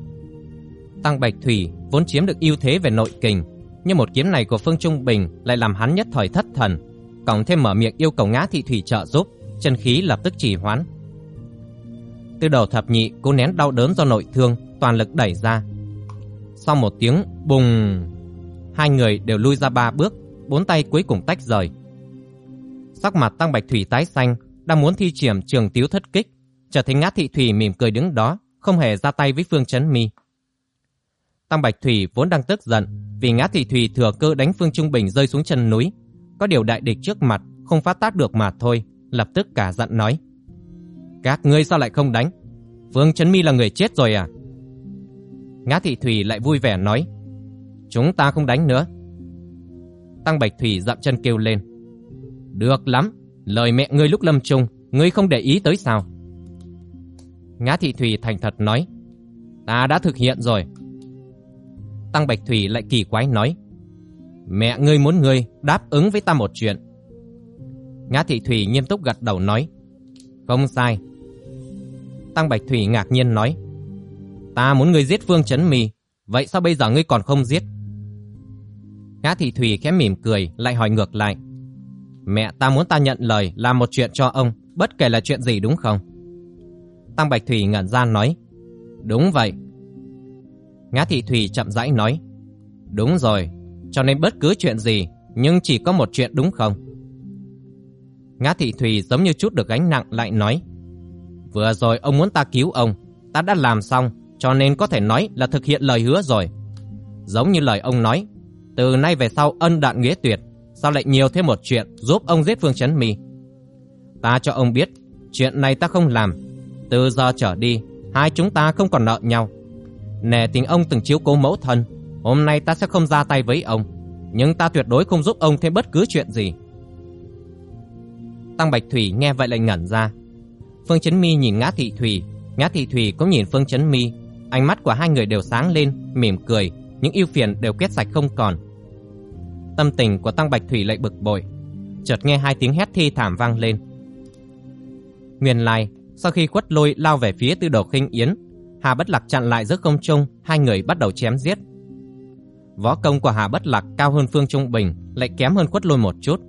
Tăng Bạch Thủy vốn chiếm được ưu thế về nội kình, nhưng một kiếm này của Phương Trung Bình lại làm hắn nhất thời thất thần, cộng thêm mở miệng yêu cầu ngã thị thủy trợ giúp, chân khí lập tức trì hoãn. Từ đầu thập nhị cố nén đau đớn do nội thương, toàn lực đẩy ra. Sau một tiếng bùng, hai người đều lui ra ba bước, bốn tay cuối cùng tách rời. Sắc mặt Tăng Bạch Thủy tái xanh, đang muốn thi triển trường tiếu thất kích, trở thấy Ngã Thị Thủy mỉm cười đứng đó, không hề ra tay với Phương Chấn Mi. Tăng Bạch Thủy vốn đang tức giận vì Ngã Thị Thủy thừa cơ đánh Phương Trung Bình rơi xuống chân núi, có điều đại địch trước mặt không phát tác được mà thôi, lập tức cả giận nói: "Các ngươi sao lại không đánh? Phương Chấn Mi là người chết rồi à?" Ngã Thị Thủy lại vui vẻ nói: "Chúng ta không đánh nữa." Tăng Bạch Thủy dậm chân kêu lên: "Được lắm, lời mẹ ngươi lúc lâm chung, ngươi không để ý tới sao?" Ngã Thị Thủy thành thật nói: "Ta đã thực hiện rồi." Tăng Bạch Thủy lại kỳ quái nói: "Mẹ ngươi muốn ngươi đáp ứng với ta một chuyện." Ngã Thị Thủy nghiêm túc gật đầu nói: "Không sai." Tăng Bạch Thủy ngạc nhiên nói: Ta muốn ngươi giết Phương Chấn Mì, vậy sao bây giờ ngươi còn không giết? Ngã Thị Thủy khẽ mỉm cười, lại hỏi ngược lại. Mẹ ta muốn ta nhận lời làm một chuyện cho ông, bất kể là chuyện gì đúng không? Tăng Bạch Thủy ngẩn ra nói. Đúng vậy. Ngã Thị Thủy chậm rãi nói. Đúng rồi, cho nên bất cứ chuyện gì, nhưng chỉ có một chuyện đúng không? Ngã Thị Thủy giống như chút được gánh nặng lại nói. Vừa rồi ông muốn ta cứu ông, ta đã làm xong, cho nên có thể nói là thực hiện lời hứa rồi. Giống như lời ông nói, từ nay về sau ân đạn nghĩa tuyệt, sao lại nhiều thêm một chuyện giúp ông giết Phương Chấn Mi? Ta cho ông biết, chuyện này ta không làm. Từ giờ trở đi, hai chúng ta không còn nợ nhau. Nể tình ông từng chiếu cố mẫu thân, hôm nay ta sẽ không ra tay với ông, nhưng ta tuyệt đối không giúp ông thêm bất cứ chuyện gì. Tăng Bạch Thủy nghe vậy lại ngẩn ra. Phương Chấn Mi nhìn Ngã Thị Thủy, Ngã Thị Thủy cũng nhìn Phương Chấn Mi, Ánh mắt của hai người đều sáng lên, mỉm cười, những ưu phiền đều quét sạch không còn. Tâm tình của Tăng Bạch Thủy lại bực bội, chợt nghe hai tiếng hét thi thảm vang lên. Nguyên lai, sau khi quất lôi lao về phía tư đồ khinh yến, Hà Bất Lạc chặn lại giữa không trung, hai người bắt đầu chém giết. Võ công của Hà Bất Lạc cao hơn Phương Trung Bình, lại kém hơn quất lôi một chút.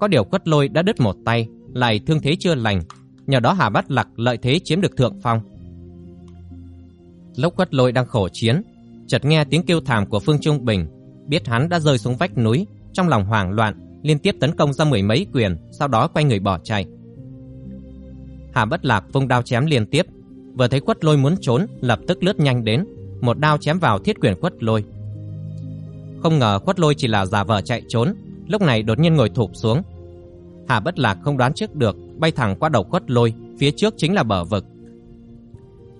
Có điều quất lôi đã đứt một tay, lại thương thế chưa lành, nhờ đó Hà Bất Lạc lợi thế chiếm được thượng phong. Lúc quất lôi đang khổ chiến, chợt nghe tiếng kêu thảm của Phương Trung Bình, biết hắn đã rơi xuống vách núi, trong lòng hoảng loạn, liên tiếp tấn công ra mười mấy quyền, sau đó quay người bỏ chạy. Hà Bất Lạc vung đao chém liên tiếp, vừa thấy quất lôi muốn trốn, lập tức lướt nhanh đến, một đao chém vào thiết quyền quất lôi. Không ngờ quất lôi chỉ là giả vờ chạy trốn, lúc này đột nhiên ngồi thụp xuống. Hà Bất Lạc không đoán trước được, bay thẳng qua đầu quất lôi, phía trước chính là bờ vực.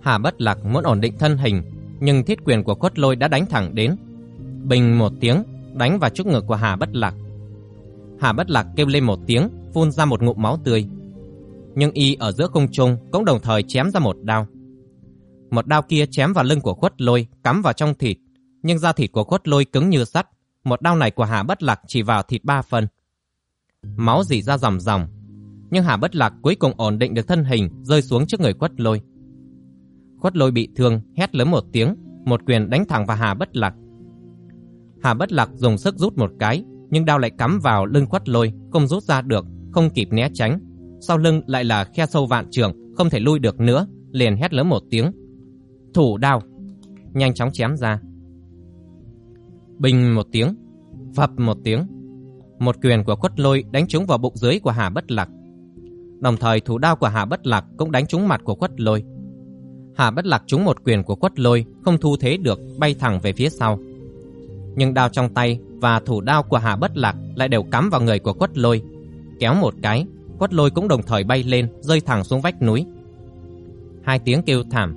Hà Bất Lạc muốn ổn định thân hình, nhưng thiết quyền của Quất Lôi đã đánh thẳng đến. Bình một tiếng, đánh vào trước ngực của Hà Bất Lạc. Hà Bất Lạc kêu lên một tiếng, phun ra một ngụm máu tươi. Nhưng y ở giữa không trung cũng đồng thời chém ra một đao. Một đao kia chém vào lưng của khuất Lôi, cắm vào trong thịt, nhưng da thịt của khuất Lôi cứng như sắt. Một đao này của Hà Bất Lạc chỉ vào thịt ba phần. Máu dì ra ròng ròng, nhưng Hà Bất Lạc cuối cùng ổn định được thân hình, rơi xuống trước người khuất Lôi. Khuất lôi bị thương, hét lớn một tiếng, một quyền đánh thẳng vào Hà Bất Lạc. Hà Bất Lạc dùng sức rút một cái, nhưng đao lại cắm vào lưng quất lôi, không rút ra được, không kịp né tránh. Sau lưng lại là khe sâu vạn trường, không thể lui được nữa, liền hét lớn một tiếng. Thủ đao! Nhanh chóng chém ra. Bình một tiếng, phập một tiếng. Một quyền của quất lôi đánh trúng vào bụng dưới của Hà Bất Lạc. Đồng thời thủ đao của Hà Bất Lạc cũng đánh trúng mặt của quất lôi. Hà Bất Lạc trúng một quyền của quất lôi, không thu thế được, bay thẳng về phía sau. Nhưng đao trong tay và thủ đao của Hà Bất Lạc lại đều cắm vào người của quất lôi. Kéo một cái, quất lôi cũng đồng thời bay lên, rơi thẳng xuống vách núi. Hai tiếng kêu thảm.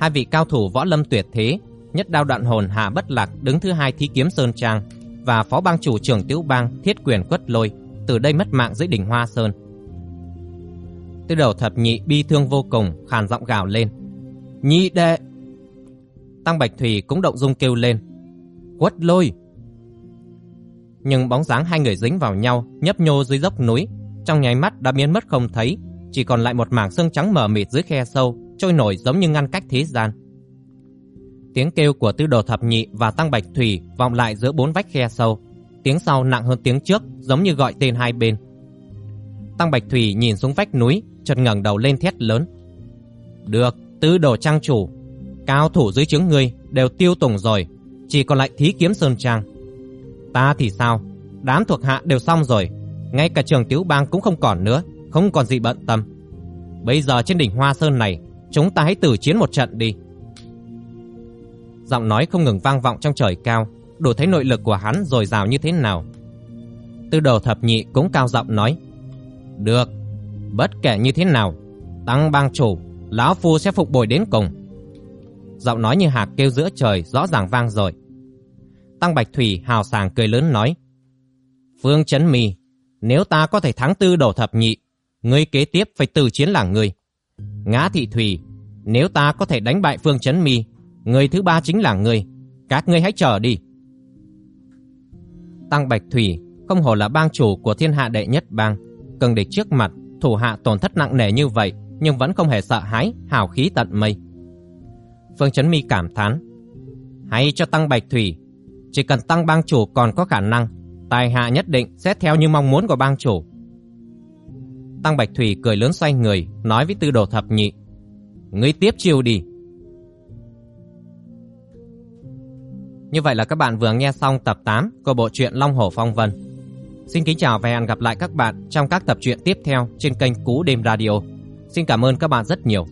Hai vị cao thủ võ lâm tuyệt thế, nhất đao đoạn hồn Hà Bất Lạc đứng thứ hai thí kiếm Sơn Trang và phó bang chủ trưởng Tiểu Bang thiết quyền quất lôi, từ đây mất mạng dưới đỉnh Hoa Sơn. Tư đầu thập nhị bi thương vô cùng, khàn giọng gào lên. Nhị đệ! Tăng Bạch Thủy cũng động dung kêu lên. Quất lôi! Nhưng bóng dáng hai người dính vào nhau, nhấp nhô dưới dốc núi, trong nháy mắt đã biến mất không thấy, chỉ còn lại một mảng xương trắng mờ mịt dưới khe sâu, trôi nổi giống như ngăn cách thế gian. Tiếng kêu của Tư Đồ Thập Nhị và Tăng Bạch Thủy vọng lại giữa bốn vách khe sâu, tiếng sau nặng hơn tiếng trước, giống như gọi tên hai bên. Tăng Bạch Thủy nhìn xuống vách núi, chợt ngẩng đầu lên thét lớn. "Được, Tư Đồ trang chủ, cao thủ dưới trướng ngươi đều tiêu tùng rồi, chỉ còn lại Thí Kiếm Sơn Trang. Ta thì sao? Đám thuộc hạ đều xong rồi, ngay cả trường tiểu Bang cũng không còn nữa, không còn gì bận tâm. Bây giờ trên đỉnh Hoa Sơn này, chúng ta hãy tử chiến một trận đi." Giọng nói không ngừng vang vọng trong trời cao, đủ thấy nội lực của hắn dồi dào như thế nào. Tư đầu thập nhị cũng cao giọng nói. Được, bất kể như thế nào, tăng bang chủ, lão phu sẽ phục bồi đến cùng. Giọng nói như hạc kêu giữa trời rõ ràng vang rồi. Tăng Bạch Thủy hào sảng cười lớn nói. Phương Chấn Mì, nếu ta có thể thắng tư đổ thập nhị, ngươi kế tiếp phải từ chiến là ngươi. Ngã Thị Thủy, nếu ta có thể đánh bại Phương Chấn Mi, người thứ ba chính là ngươi. Các ngươi hãy chờ đi. Tăng Bạch Thủy không hổ là bang chủ của thiên hạ đệ nhất bang, cường địch trước mặt, thủ hạ tổn thất nặng nề như vậy nhưng vẫn không hề sợ hãi, hào khí tận mây. Phương Chấn Mi cảm thán, hãy cho Tăng Bạch Thủy, chỉ cần Tăng bang chủ còn có khả năng, tài hạ nhất định sẽ theo như mong muốn của bang chủ. Tăng Bạch Thủy cười lớn xoay người, nói với Tư Đồ Thập Nhị, ngươi tiếp chiêu đi. Như vậy là các bạn vừa nghe xong tập 8 của bộ truyện Long Hổ Phong Vân. Xin kính chào và hẹn gặp lại các bạn trong các tập truyện tiếp theo trên kênh Cú Đêm Radio. Xin cảm ơn các bạn rất nhiều.